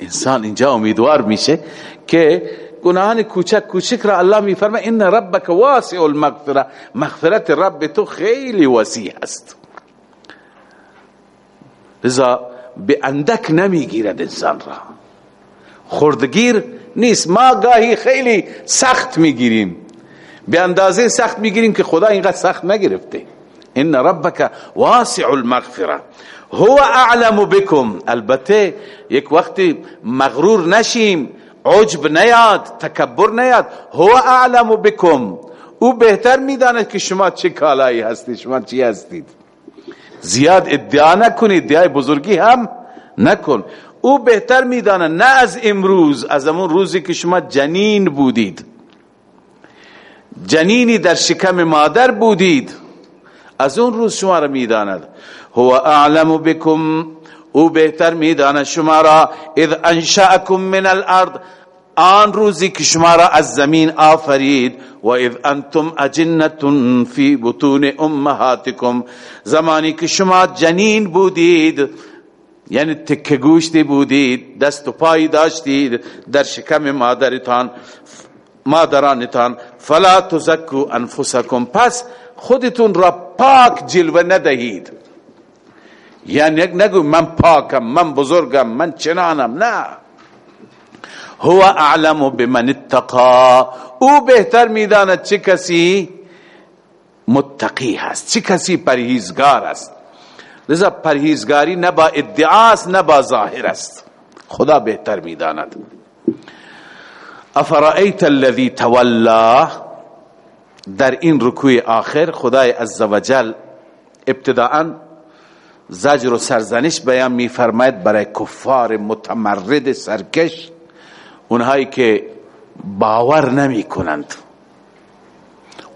انسان اینجا امیدوار میشه که گناهان کوچک کوچک را الله میفرما ان ربک واسع المغفره مغفرت رب تو خیلی وسیع است. لذا به اندک نمی‌گیرد انسان را. خردگیر نیست. ما گاهی خیلی سخت می‌گیریم به اندازه سخت می‌گیریم که خدا اینقدر سخت نگرفته. ان ربک واسع المغفره. هو اعلم بكم البته یک وقتی مغرور نشیم عجب نیاد تکبر نیاد. هو اعلم بكم او بهتر می‌داند که شما چه کالایی هستید شما چی هستید. زیاد ادعا نکنید ادعای بزرگی هم نکن. او بهتر میدانه نه از امروز از امون روزی که شما جنین بودید. جنینی در شکم مادر بودید. از اون روز شما را می‌داند. هو اعلم بكم او بهتر می‌داند شما را اذ انشأکم من الارض. آن روزی که شما را از زمین آفرید و اذ انتم اجنتون فی بطون امهاتکم زمانی که شما جنین بودید یعنی تکه گوشتی بودید دست و پایی داشتید در شکم مادرتان مادرانتان فلا تزکو انفسکم پس خودتون را پاک جلوه ندهید. یعنی نگو من پاکم من بزرگم من چنانم نه. هو اعلم بمن اتقا. او بهتر می‌داند چه کسی متقی هست چه کسی پرهیزگار است. لذا پرهیزگاری نه با ادعاست نه با ظاهر است. خدا بهتر می‌داند. افرائیت الذی تولا؟ در این رکوع آخر خدای عزوجل ابتداءا زجر و سرزنش بیان میفرماید برای کفار متمرد سرکش اونهایی که باور نمی کنند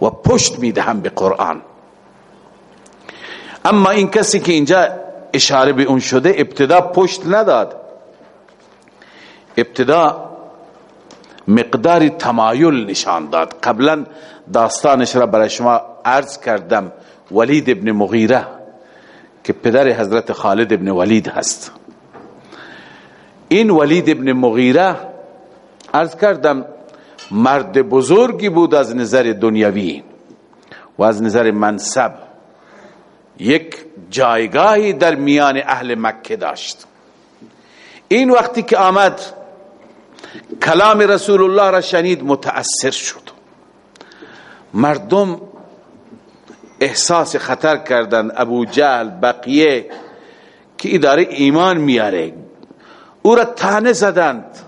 و پشت می‌دهم به قرآن. اما این کسی که اینجا اشاره به اون شده ابتدا پشت نداد. ابتدا مقدار تمایل نشان داد. قبلا داستانش را برای شما عرض کردم. ولید ابن مغیره که پدر حضرت خالد ابن ولید هست. این ولید ابن مغیره عرض کردم مرد بزرگی بود از نظر دنیوی و از نظر منصب. یک جایگاهی در میان اهل مکه داشت. این وقتی که آمد کلام رسول الله را شنید متأثر شد. مردم احساس خطر کردند. ابو جهل بقیه که اداره ایمان میاره. او را تانه زدند.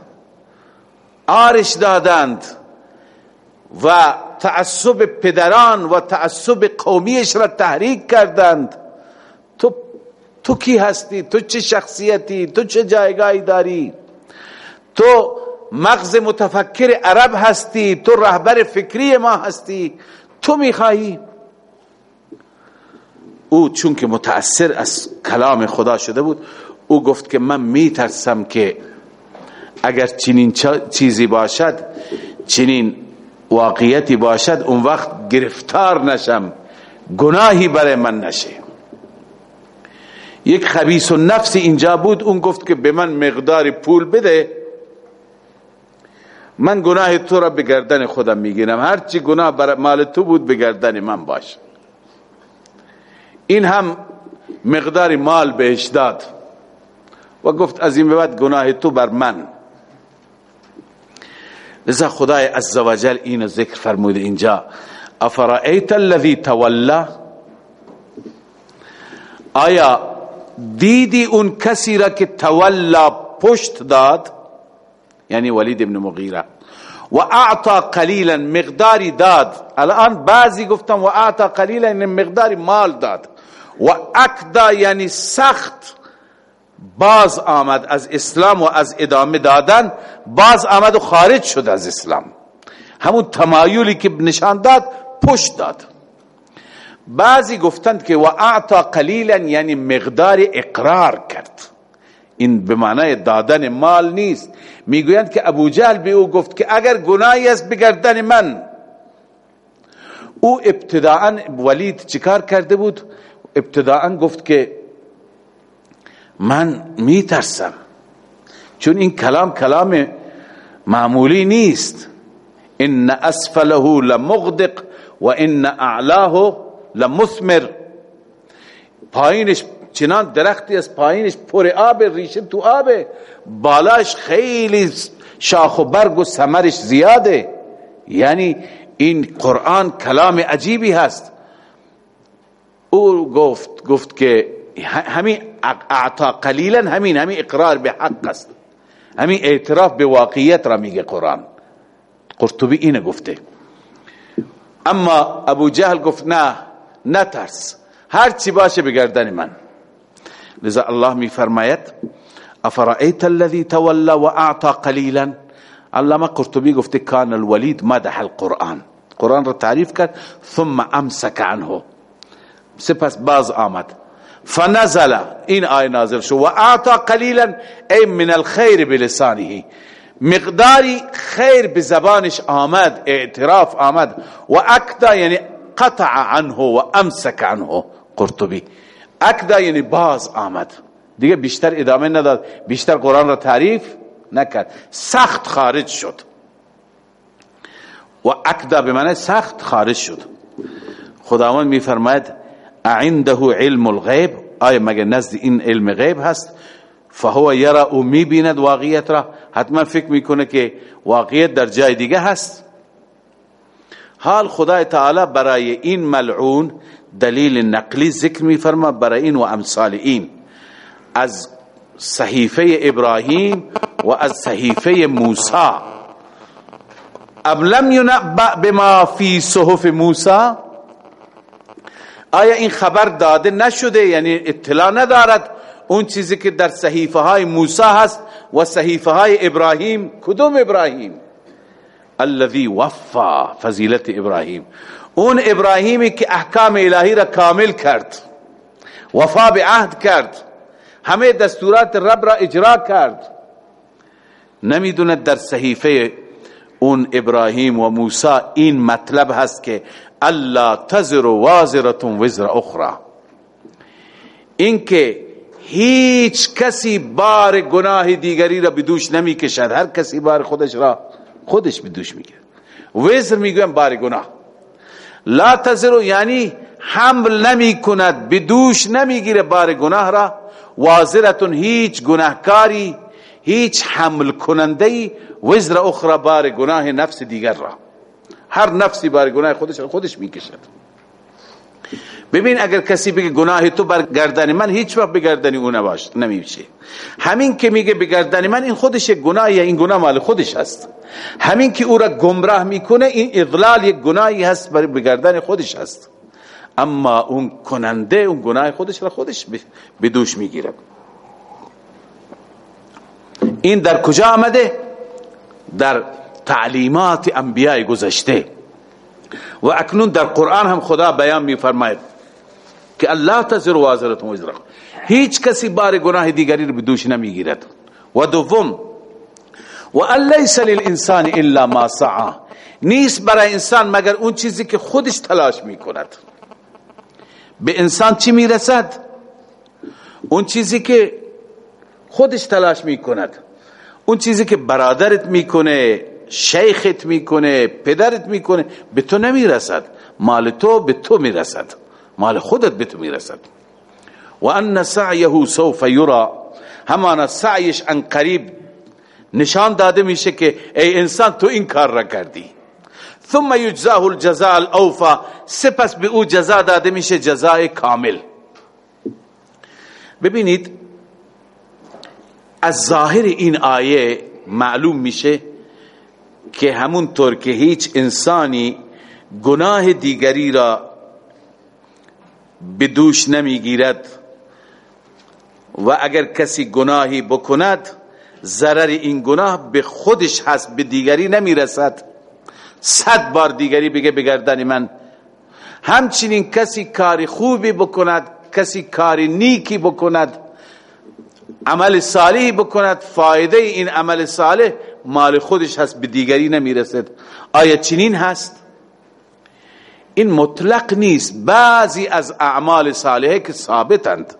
آرش دادند و تعصب پدران و تعصب قومیش را تحریک کردند. تو تو کی هستی؟ تو چه شخصیتی؟ تو چه جایگاهی داری؟ تو مغز متفکر عرب هستی تو رهبر فکری ما هستی. تو می‌خواهی؟ او چون که متأثر از کلام خدا شده بود او گفت که من میترسم که اگر چنین چیزی باشد چنین واقعیتی باشد اون وقت گرفتار نشم گناهی برای من نشه. یک خبیث و نفسی اینجا بود اون گفت که به من مقدار پول بده. من گناه تو را به گردن خودم می‌گیرم. هرچی گناه بر مال تو بود به گردن من باش. این هم مقدار مال بهش داد و گفت از این به بعد گناه تو بر من. لذا خدای عزوجل این ذکر فرموده اینجا. افرائیت الذی تولا آیا دیدی اون کسی را که تولا پشت داد؟ یعنی ولید ابن مغیره. و اعطا قلیلا مقداری داد. الان بعضی گفتم و اعطا قلیلا یعنی مقداری مال داد. و اکدا یعنی سخت. باز آمد از اسلام و از ادامه دادن باز آمد و خارج شد از اسلام. همون تمایلی که نشان داد پشت داد. بعضی گفتند که و اعطا قلیلا یعنی مقدار اقرار کرد. این به معنای دادن مال نیست. می‌گویند که ابو جهل به او گفت که اگر گناهی است بگردن من. او ابتداعا ولید چیکار کرده بود؟ ابتداعا گفت که من میترسم. چون این کلام کلام معمولی نیست. ان اسفله لمغدق و ان اعلاه لمثمر. پایینش چنان درختی از پایینش پر آب ریشه تو آبه. بالاش خیلی شاخ و برگ و ثمرش زیاده. یعنی این قرآن کلام عجیبی هست. او گفت گفت که همین اعطا قلیلا همین همین إقرار به حق است. همین اعتراف به واقعیت را میگه قرآن. قرطبی اینه گفته. اما ابو جهل گفت نه نترس. هر چی باشه بگردن من. لذا الله می فرماید افرأیت الذي تولى و اعطا قلیلا علامه قرطبی گفته کان الولید مدح القرآن. قرآن را تعریف کرد ثم امسك عنه. سپس باز آمد. فنزل. این آیه نازل شو و اعطا قلیلا ای من الخیر بلسانه. مقداری خیر به زبانش آمد اعتراف آمد. و اکدا یعنی قطع عنه و امسک عنه. قرطبی. اکدا یعنی باز آمد. دیگه بیشتر ادامه نداد. بیشتر قرآن را تعریف نکرد. سخت خارج شد. و اکدا به معنی سخت خارج شد. خداوند میفرماید عنده علم الغیب آیا مگه نزد این علم غیب هست؟ فهو یرا او می‌بیند واقعیت را. حتما فکر می‌کنه که واقعیت در جای دیگه هست. حال خدای تعالی برای این ملعون دلیل نقلی ذکر میفرما برای این و امثال این. از صحیفه ابراهیم و از صحیفه موسی. ام لم ینبأ بما فی صحف موسی؟ آیا این خبر داده نشده؟ یعنی اطلاع ندارد. اون چیزی که در صحیفه های موسی هست و صحیفه های ابراهیم کدوم ابراهیم؟ الذي وفا فضیلت ابراهیم. اون ابراهیمی که احکام الهی را کامل کرد وفا به عهد کرد همه دستورات رب را اجرا کرد. نمی‌دونه در صحیفه اون ابراهیم و موسی این مطلب هست که الله تزر وازرتون وزر اخرى اینکه هیچ کسی بار گناه دیگری را بدوش نمی کشد هر کسی بار خودش را خودش بدوش میگه. وزر می‌گویم بار گناه. لا تزر یعنی حمل نمی کند بدوش نمی‌گیره بار گناه را. وازرتون هیچ گناهکاری هیچ حمل کننده وزر اخرى بار گناه نفس دیگر را. هر نفسی بار گناه خودش خودش می‌کشد. ببین اگر کسی بگه گناه تو بر گردن من هیچ وقت به گردن او نباش نمیشه همین که میگه به گردن من این خودش یک گناهی این گناه مال خودش هست همین که او را گمراه می‌کنه این اضلال یک گناهی هست برای به گردن خودش هست اما اون کننده اون گناه خودش را خودش به دوش می‌گیره. این در کجا آمده؟ در تعلیمات انبیاء گذشته. و اکنون در قرآن هم خدا بیان میفرماید که الله تزر وازرت وزر هیچ کسی بار گناه دیگری رو به دوش نمی‌گیرد. و دوم و الیس للانسان الا ما سعى نیست برای انسان مگر اون چیزی که خودش تلاش می‌کند. به انسان چی می‌رسد؟ اون چیزی که خودش تلاش می‌کند. اون چیزی که برادرت می‌کنه. شیخت می‌کنه پدرت می‌کنه به تو نمی‌رسد. مال تو به تو می‌رسد. مال خودت به تو می‌رسد. و ان سعیه سوف یرا. همان سعیش ان قریب نشان داده میشه که ای انسان تو این کار را کردی. ثم یجزاه الجزاء الاوفا. سپس به او جزا داده میشه جزای کامل. ببینید از ظاهر این آیه معلوم میشه که همونطور که هیچ انسانی گناه دیگری را به دوش نمی‌گیرد و اگر کسی گناهی بکند ضرر این گناه به خودش هست به دیگری نمی‌رسد. صد بار دیگری بگه بگردن من. همچنین کسی کاری خوبی بکند کسی کاری نیکی بکند عمل صالحی بکند فایده این عمل صالح مال خودش هست به دیگری نمی‌رسد. آیا چنین هست؟ این مطلق نیست. بعضی از اعمال صالحه که ثابتند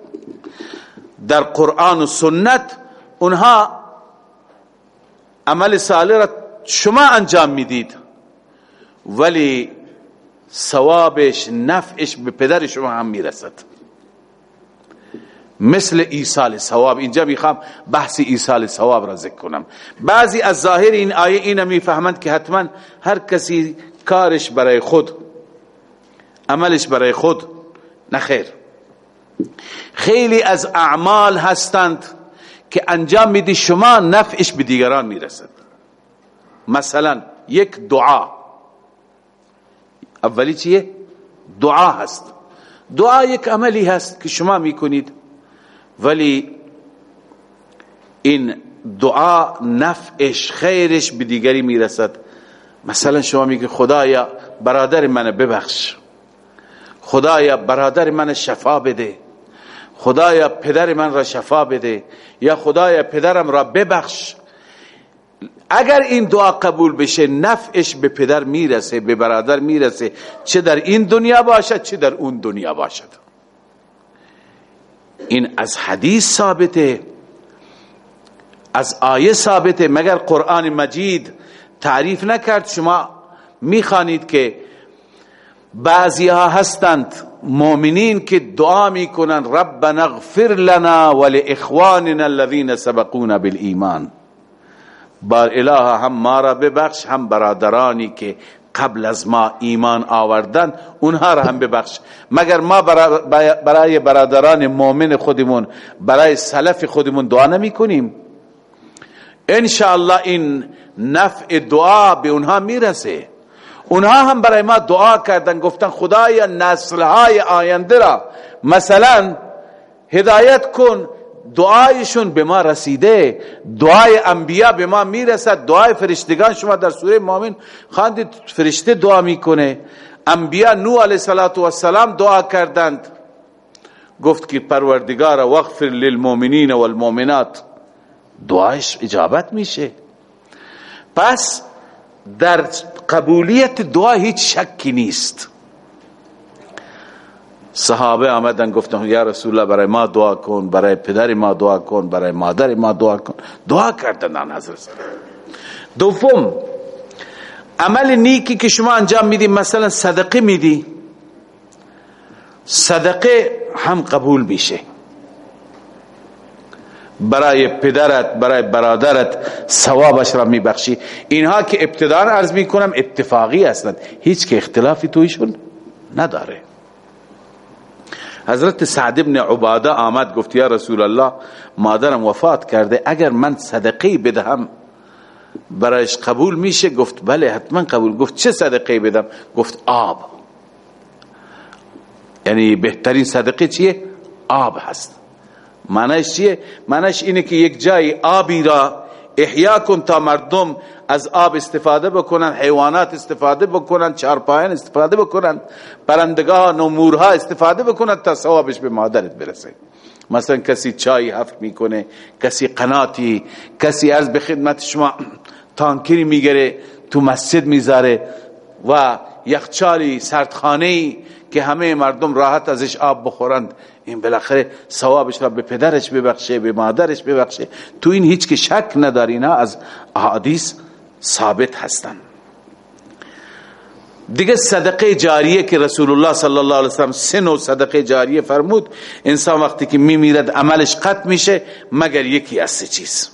در قرآن و سنت اونها عمل صالح را شما انجام می‌دید ولی ثوابش نفعش به پدر شما هم می‌رسد. مثل ایصال ثواب اینجا می‌خوام بحث ایصال ثواب را ذکر کنم. بعضی از ظاهر این آیه اینا می‌فهمند که حتما هر کسی کارش برای خود عملش برای خود نخیر خیلی از اعمال هستند که انجام میدی شما نفعش به دیگران می‌رسد. مثلا یک دعا. اولی چیه؟ دعا هست. دعا یک عملی هست که شما می‌کنید. ولی این دعا نفعش خیرش به دیگری می‌رسد. مثلا شما میگه خدایا برادر من ببخش. خدایا برادر من شفا بده. خدایا پدر من را شفا بده. یا خدایا پدرم را ببخش. اگر این دعا قبول بشه نفعش به پدر می‌رسه به برادر می‌رسه. چه در این دنیا باشد چه در اون دنیا باشد. این از حدیث ثابته از آیه ثابته. مگر قرآن مجید تعریف نکرد؟ شما می‌خوانید که بعضی ها هستند مؤمنین که دعا می‌کنن ربنا اغفر لنا ولاخواننا الذين سبقونا بالایمان بار اله هم ما را ببخش هم برادرانی که قبل از ما ایمان آوردن اونها را هم ببخش. مگر ما برای برادران مؤمن خودمون برای سلف خودمون دعا نمی کنیم انشاءالله این نفع دعا به اونها می‌رسه. اونها هم برای ما دعا کردن گفتن خدای نسلهای آینده را مثلا هدایت کن دعایشون به ما رسیده دعای انبیا به ما می‌رسد دعای فرشتگان. شما در سوره مؤمن خواندید فرشته دعا می‌کنه. انبیا نو علیه السلام دعا کردند. گفت که پروردگار وغفر للمؤمنین والمؤمنات. دعایش اجابت میشه. پس در قبولیت دعا هیچ شکی نیست. صحابه آمدن گفتن یا رسول الله برای ما دعا کن برای پدر ما دعا کن برای مادر ما دعا کن. دعا کردن آن حضرت دوم عمل نیکی که شما انجام میدی مثلا صدقه میدی صدقه هم قبول میشه. برای پدرت برای برادرت ثوابش را میبخشی. اینها که ابتدا عرض می‌کنم اتفاقی هستند. هیچ که اختلافی تویشون نداره. حضرت سعد ابن عباده آمد گفت یا رسول الله مادرم وفات کرده اگر من صدقه بدهم برایش قبول میشه؟ گفت بله حتما قبول. گفت چه صدقه بدم؟ گفت آب. یعنی بهترین صدقه چیه؟ آب هست. معنیش چیه؟ معنیش اینه که یک جای آبی را احیا کن تا مردم از آب استفاده بکنن حیوانات استفاده بکنن چارپایان استفاده بکنن پرندگاه و مورها استفاده بکنن تا ثوابش به مادرت برسه. مثلا کسی چای حفر می‌کنه کسی قناتی کسی از به خدمت شما تانکری میگره تو مسجد می‌ذاره و یخچالی سردخانه که همه مردم راحت ازش آب بخورند. این بالاخره ثوابش را به پدرش ببخشه به مادرش ببخشه. تو این هیچ که شک نداری نه از احادیث ثابت هستن. دیگه صدقه جاریه که رسول الله صلی الله علیه وسلم سه نوع صدقه جاریه فرمود انسان وقتی که میمیرد عملش قطع میشه مگر یکی از سه چیز.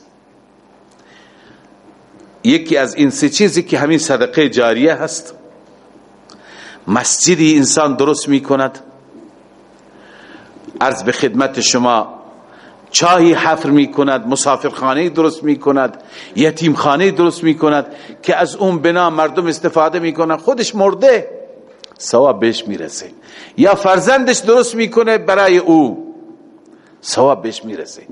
یکی از این سه چیزی که همین صدقه جاریه هست. مسجدی انسان درست می‌کند. عرض به خدمت شما چاهی حفر می کند مسافرخانه درست می کند یتیمخانه درست می کند که از اون بنا مردم استفاده می کند خودش مرده ثواب بهش می‌رسه. یا فرزندش درست می‌کنه برای او ثواب بهش می‌رسه.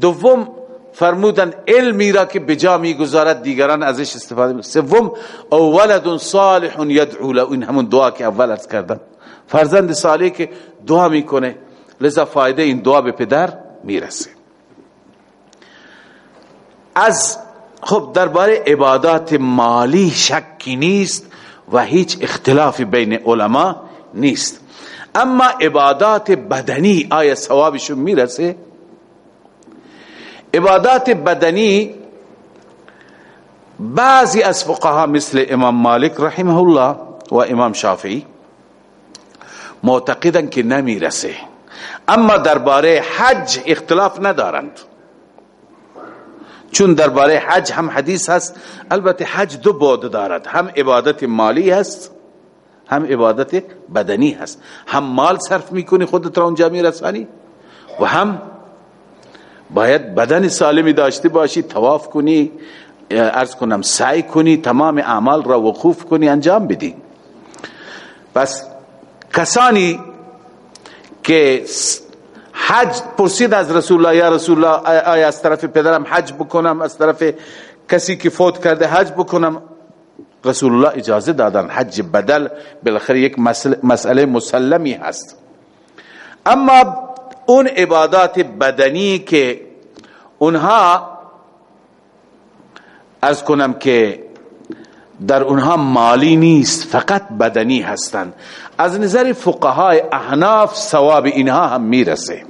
دوم فرمودن علمی را که بجا می‌گذارد دیگران ازش استفاده می سوم او ولد صالح یدعو له. این همون دعا که اول از کردن فرزند صالح که دعا می‌کنه لذا فایده این دعا به پدر می‌رسه. از خب درباره عبادات مالی شکی نیست و هیچ اختلافی بین علما نیست. اما عبادات بدنی آیا ثوابشون می‌رسه؟ عبادات بدنی بعضی از فقها مثل امام مالک رحمه الله و امام شافعی معتقدن که نمی‌رسه. اما درباره حج اختلاف ندارند. چون درباره حج هم حدیث هست البته حج دو بود دارد. هم عبادت مالی هست هم عبادت بدنی هست. هم مال صرف می‌کنی خودت را اونجا میرسانی و هم باید بدن سالمی داشته باشی تواف کنی ارز کنم سعی کنی تمام اعمال را وقوف کنی انجام بدی. پس کسانی که حج پرسید از رسول الله یا رسول الله آیا از طرف پدرم حج بکنم؟ از طرف کسی که فوت کرده حج بکنم؟ رسول الله اجازه دادن. حج بدل بالاخره یک مسئله مسلمی هست. اما اون عبادات بدنی که اونها از کنم که در اونها مالی نیست فقط بدنی هستند از نظر فقهای احناف ثواب اینها هم می‌رسه.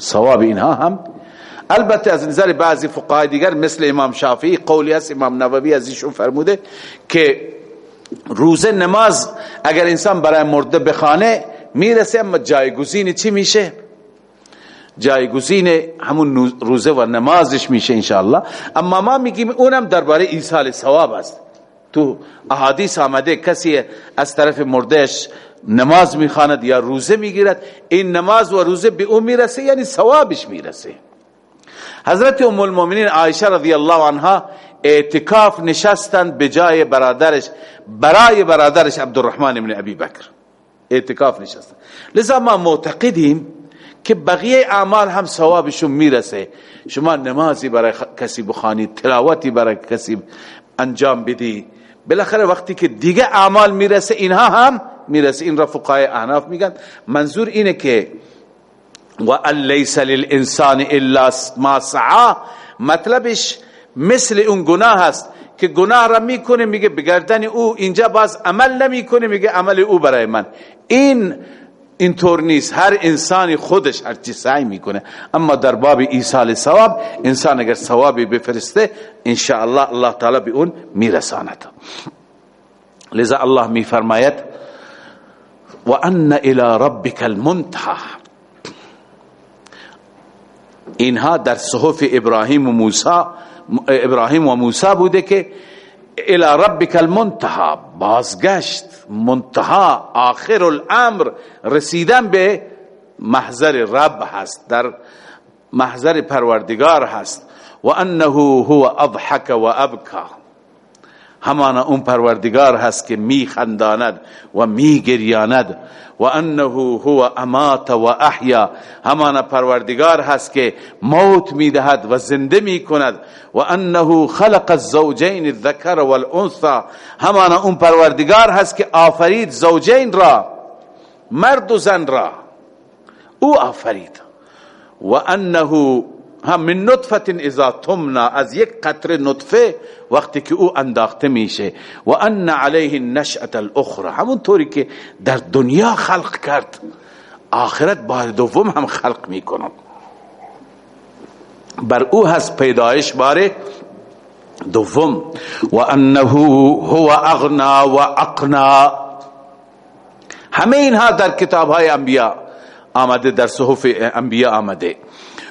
ثواب اینها هم. البته از نظر بعضی فقهای دیگر مثل امام شافعی قولی است امام نووی از ایشون فرموده که روزه نماز اگر انسان برای مرده بخانه می‌رسه اما جایگزین چی میشه؟ جایگزین همون روزه و نمازش میشه انشاءالله. اما ما میگیم اونم درباره ایصال ثواب است. تو احادیث آمده کسی از طرف مردهش نماز می‌خواند یا روزه می‌گیرد این نماز و روزه به اون می‌رسه یعنی ثوابش می‌رسه. حضرت ام المؤمنین عایشه رضی الله عنها اعتکاف نشستند به جای برادرش برای برادرش عبدالرحمن ابن ابی بکر. اعتکاف نشستند. لذا ما معتقدیم که بقیه اعمال هم ثوابشون می‌رسه. شما نمازی برای کسی بخوانید تلاوتی برای کسی انجام بدی. بالاخره وقتی که دیگه اعمال می‌رسه اینها هم می‌رسه. این را فقهای احناف میگن. منظور اینه که و لیس للانسان الا ما سعا مطلبش مثل اون گناه هست که گناه را می‌کنه میگه بگردن او. اینجا باز عمل نمی‌کنه میگه عمل او برای من. این اینطور نیست. هر انسانی خودش هر چی سعی می‌کنه. اما در باب ایصال ثواب انسان اگر ثوابی بفرسته ان الله الله تعالی به اون میرساند. لذا الله میفرماید و ان الى ربك المنتهى. اینها در صحف ابراهیم و موسی ابراهیم و موسی بوده که إلى ربك المنتهى. بازگشت. منتها آخر الأمر. رسیدن به محضر رب هست. در محضر پروردگار هست. و انه هو اضحک و ابکا همانا اون پروردگار هست که می خنداند و می گریاند و انه هو امات و احیا. همانا پروردگار هست که موت می دهد و زنده می کند و انه خلق الزوجین الذکر والانثى. همانا اون پروردگار هست که آفرید زوجین را مرد و زن را. او آفرید. و انه هم من نطفت اذا تمنا از یک قطره نطفه وقتی که او انداخته میشه. و ان علیه نشأت الاخرى همون طوری که در دنیا خلق کرد آخرت بار دوم هم خلق می‌کنه بر او هست پیدایش باره دوم. و انه هو اغنا و اقنا همه اینها در کتاب های انبیاء آمده در صحف انبیاء آمده.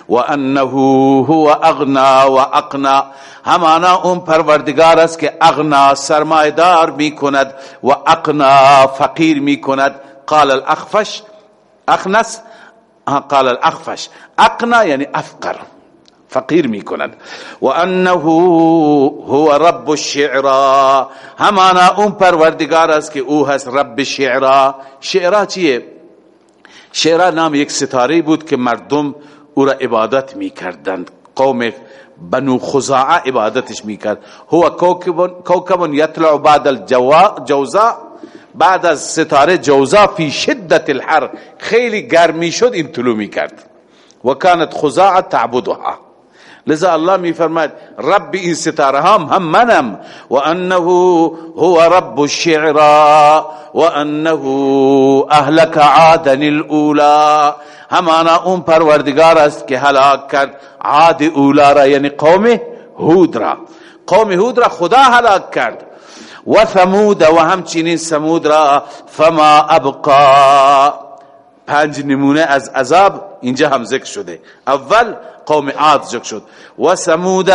و انه هو اغنا و اقنا همانا اون پروردگار است که اغنا سرمایدار می کند و اقنا فقیر می کند قال الاخفش اخنس قال الاخفش اقنا یعنی افقر فقیر می کند و انه هو رب الشعرا همانا اون پروردگار است که او هست رب شعرا. شعرا چیه؟ شعرا نام یک ستاره بود که مردم او را عبادت می کردند قوم بنو خزاعه عبادتش می کرد هو کوکب یطلع بعد الجوزا بعد از ستاره جوزا فی شدت الحر. خیلی گرمی شد این طلوع می کرد و کانت خزاعه تعبدها. لذا الله می فرماید رب این ستاره هم هم منم. و انه هو رب الشعرا. و انه اهلك عادن الاولى همانا اون پروردگار است که هلاک کرد. عاد اولا را یعنی قوم هود را. قوم هود را خدا هلاک کرد. و ثمود و همچنین ثمود را فما ابقا. پنج نمونه از عذاب اینجا هم ذکر شده. اول قوم عاد ذکر شد. و ثمود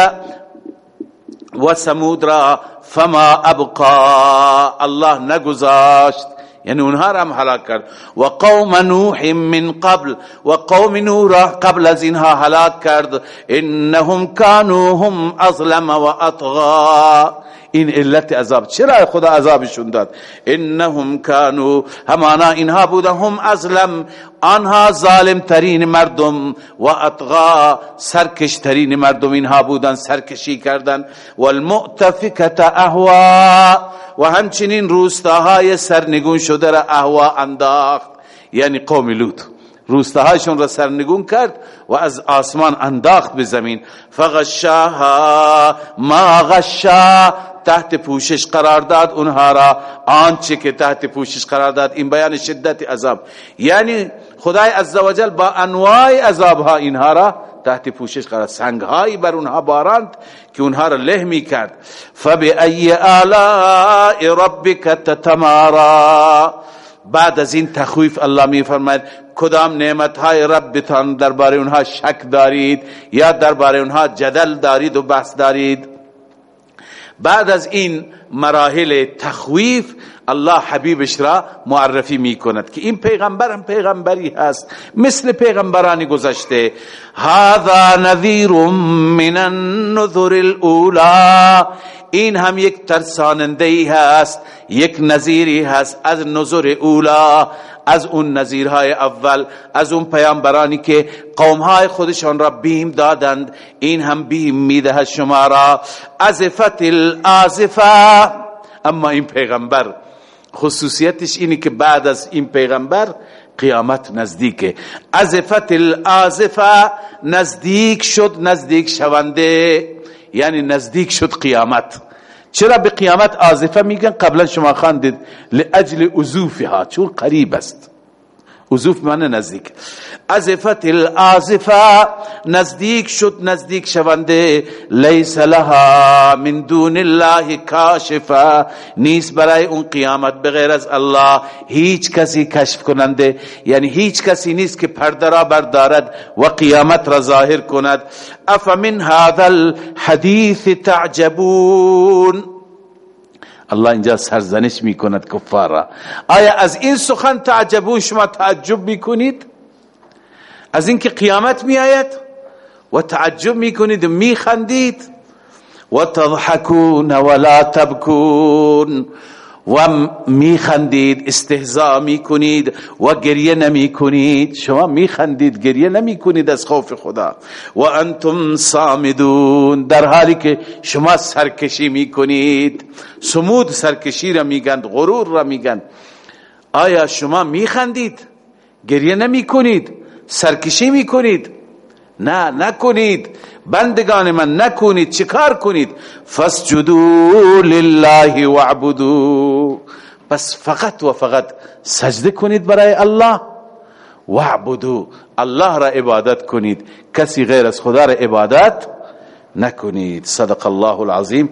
و ثمود را فما ابقا. الله نگذاشت. یعنی اونها را هم هلاک کرد و قوم نوح من قبل و قوم نوح قبل از اینها هلاک کرد إنهم كانوا هم أظلم و اطغا این علت عذاب. چرا خدا عذابشون داد؟ انهم كانوا همانا اینها بودن. هم ازلم آنها ظالم ترین مردم و اطغا سرکش ترین مردم اینها بودن سرکشی کردن. والمؤتفکت اهوا و همچنین روستاهای سرنگون شده را اهوا انداخت. یعنی قوم لوط. روستاهایشون را سرنگون کرد و از آسمان انداخت به زمین. فغشاها ما غشا. تحت پوشش قرار داد اونها را. آنچه که تحت پوشش قرار داد این بیان شدت عذاب. یعنی خدای عزوجل با انواع عذاب ها اینها را تحت پوشش قرار سنگ هایی بر اونها باراند که اونها را له می کرد. فبأي آلاء ربك تتمارا. بعد از این تخویف الله می فرماید کدام نعمت های ربتان درباره اونها شک دارید یا درباره اونها جدل دارید و بحث دارید؟ بعد از این مراحل تخویف الله حبیبش را معرفی می کند که این پیغمبر هم پیغمبری هست. مثل پیغمبرانی گذشته. هذا نذیر من النذر الاولا این هم یک ترساننده ای هست یک نظیری هست از نظر اولا از اون نظیرهای اول از اون پیامبرانی که قومهای خودشان را بیم دادند. این هم بیم میده شما را. ازفت الازفه اما این پیغمبر خصوصیتش اینی که بعد از این پیغمبر قیامت نزدیکه. ازفت الازفه نزدیک شد نزدیک شونده. یعنی نزدیک شد قیامت. چرا به قیامت آزفه میگن؟ قبلا شما خواندید لاجل ازوفها چون قریب است. عزوف معنی نزدیک. ازفت الازفه نزدیک شد نزدیک شونده. لیس لها من دون الله کاشفه نیست برای اون قیامت بغیر از الله هیچ کسی کشف کننده. یعنی هیچ کسی نیست که پرده را بردارد و قیامت را ظاهر کند. افمن هذا الحديث تعجبون؟ الله اینجا سرزنش می‌کند کفارا. آیا از این سخن تعجبون شما تعجب می‌کنید؟ از اینکه قیامت میآید و تعجب می‌کنید میخندید. و تضحکون ولا تبکون. و میخندید استهزاء می‌کنید و گریه نمی‌کنید. شما میخندید گریه نمی‌کنید از خوف خدا. و انتم صامدون. در حالی که شما سرکشی می‌کنید سمود سرکشی را میگند غرور را میگند. آیا شما میخندید؟ گریه نمی‌کنید؟ سرکشی می‌کنید؟ نه نکنید. بندگان من نکنید چیکار کنید؟ فسجدوا لله واعبدوا. پس فقط و فقط سجده کنید برای الله. واعبدوا. الله را عبادت کنید. کسی غیر از خدا را عبادت نکنید. صدق الله العظیم.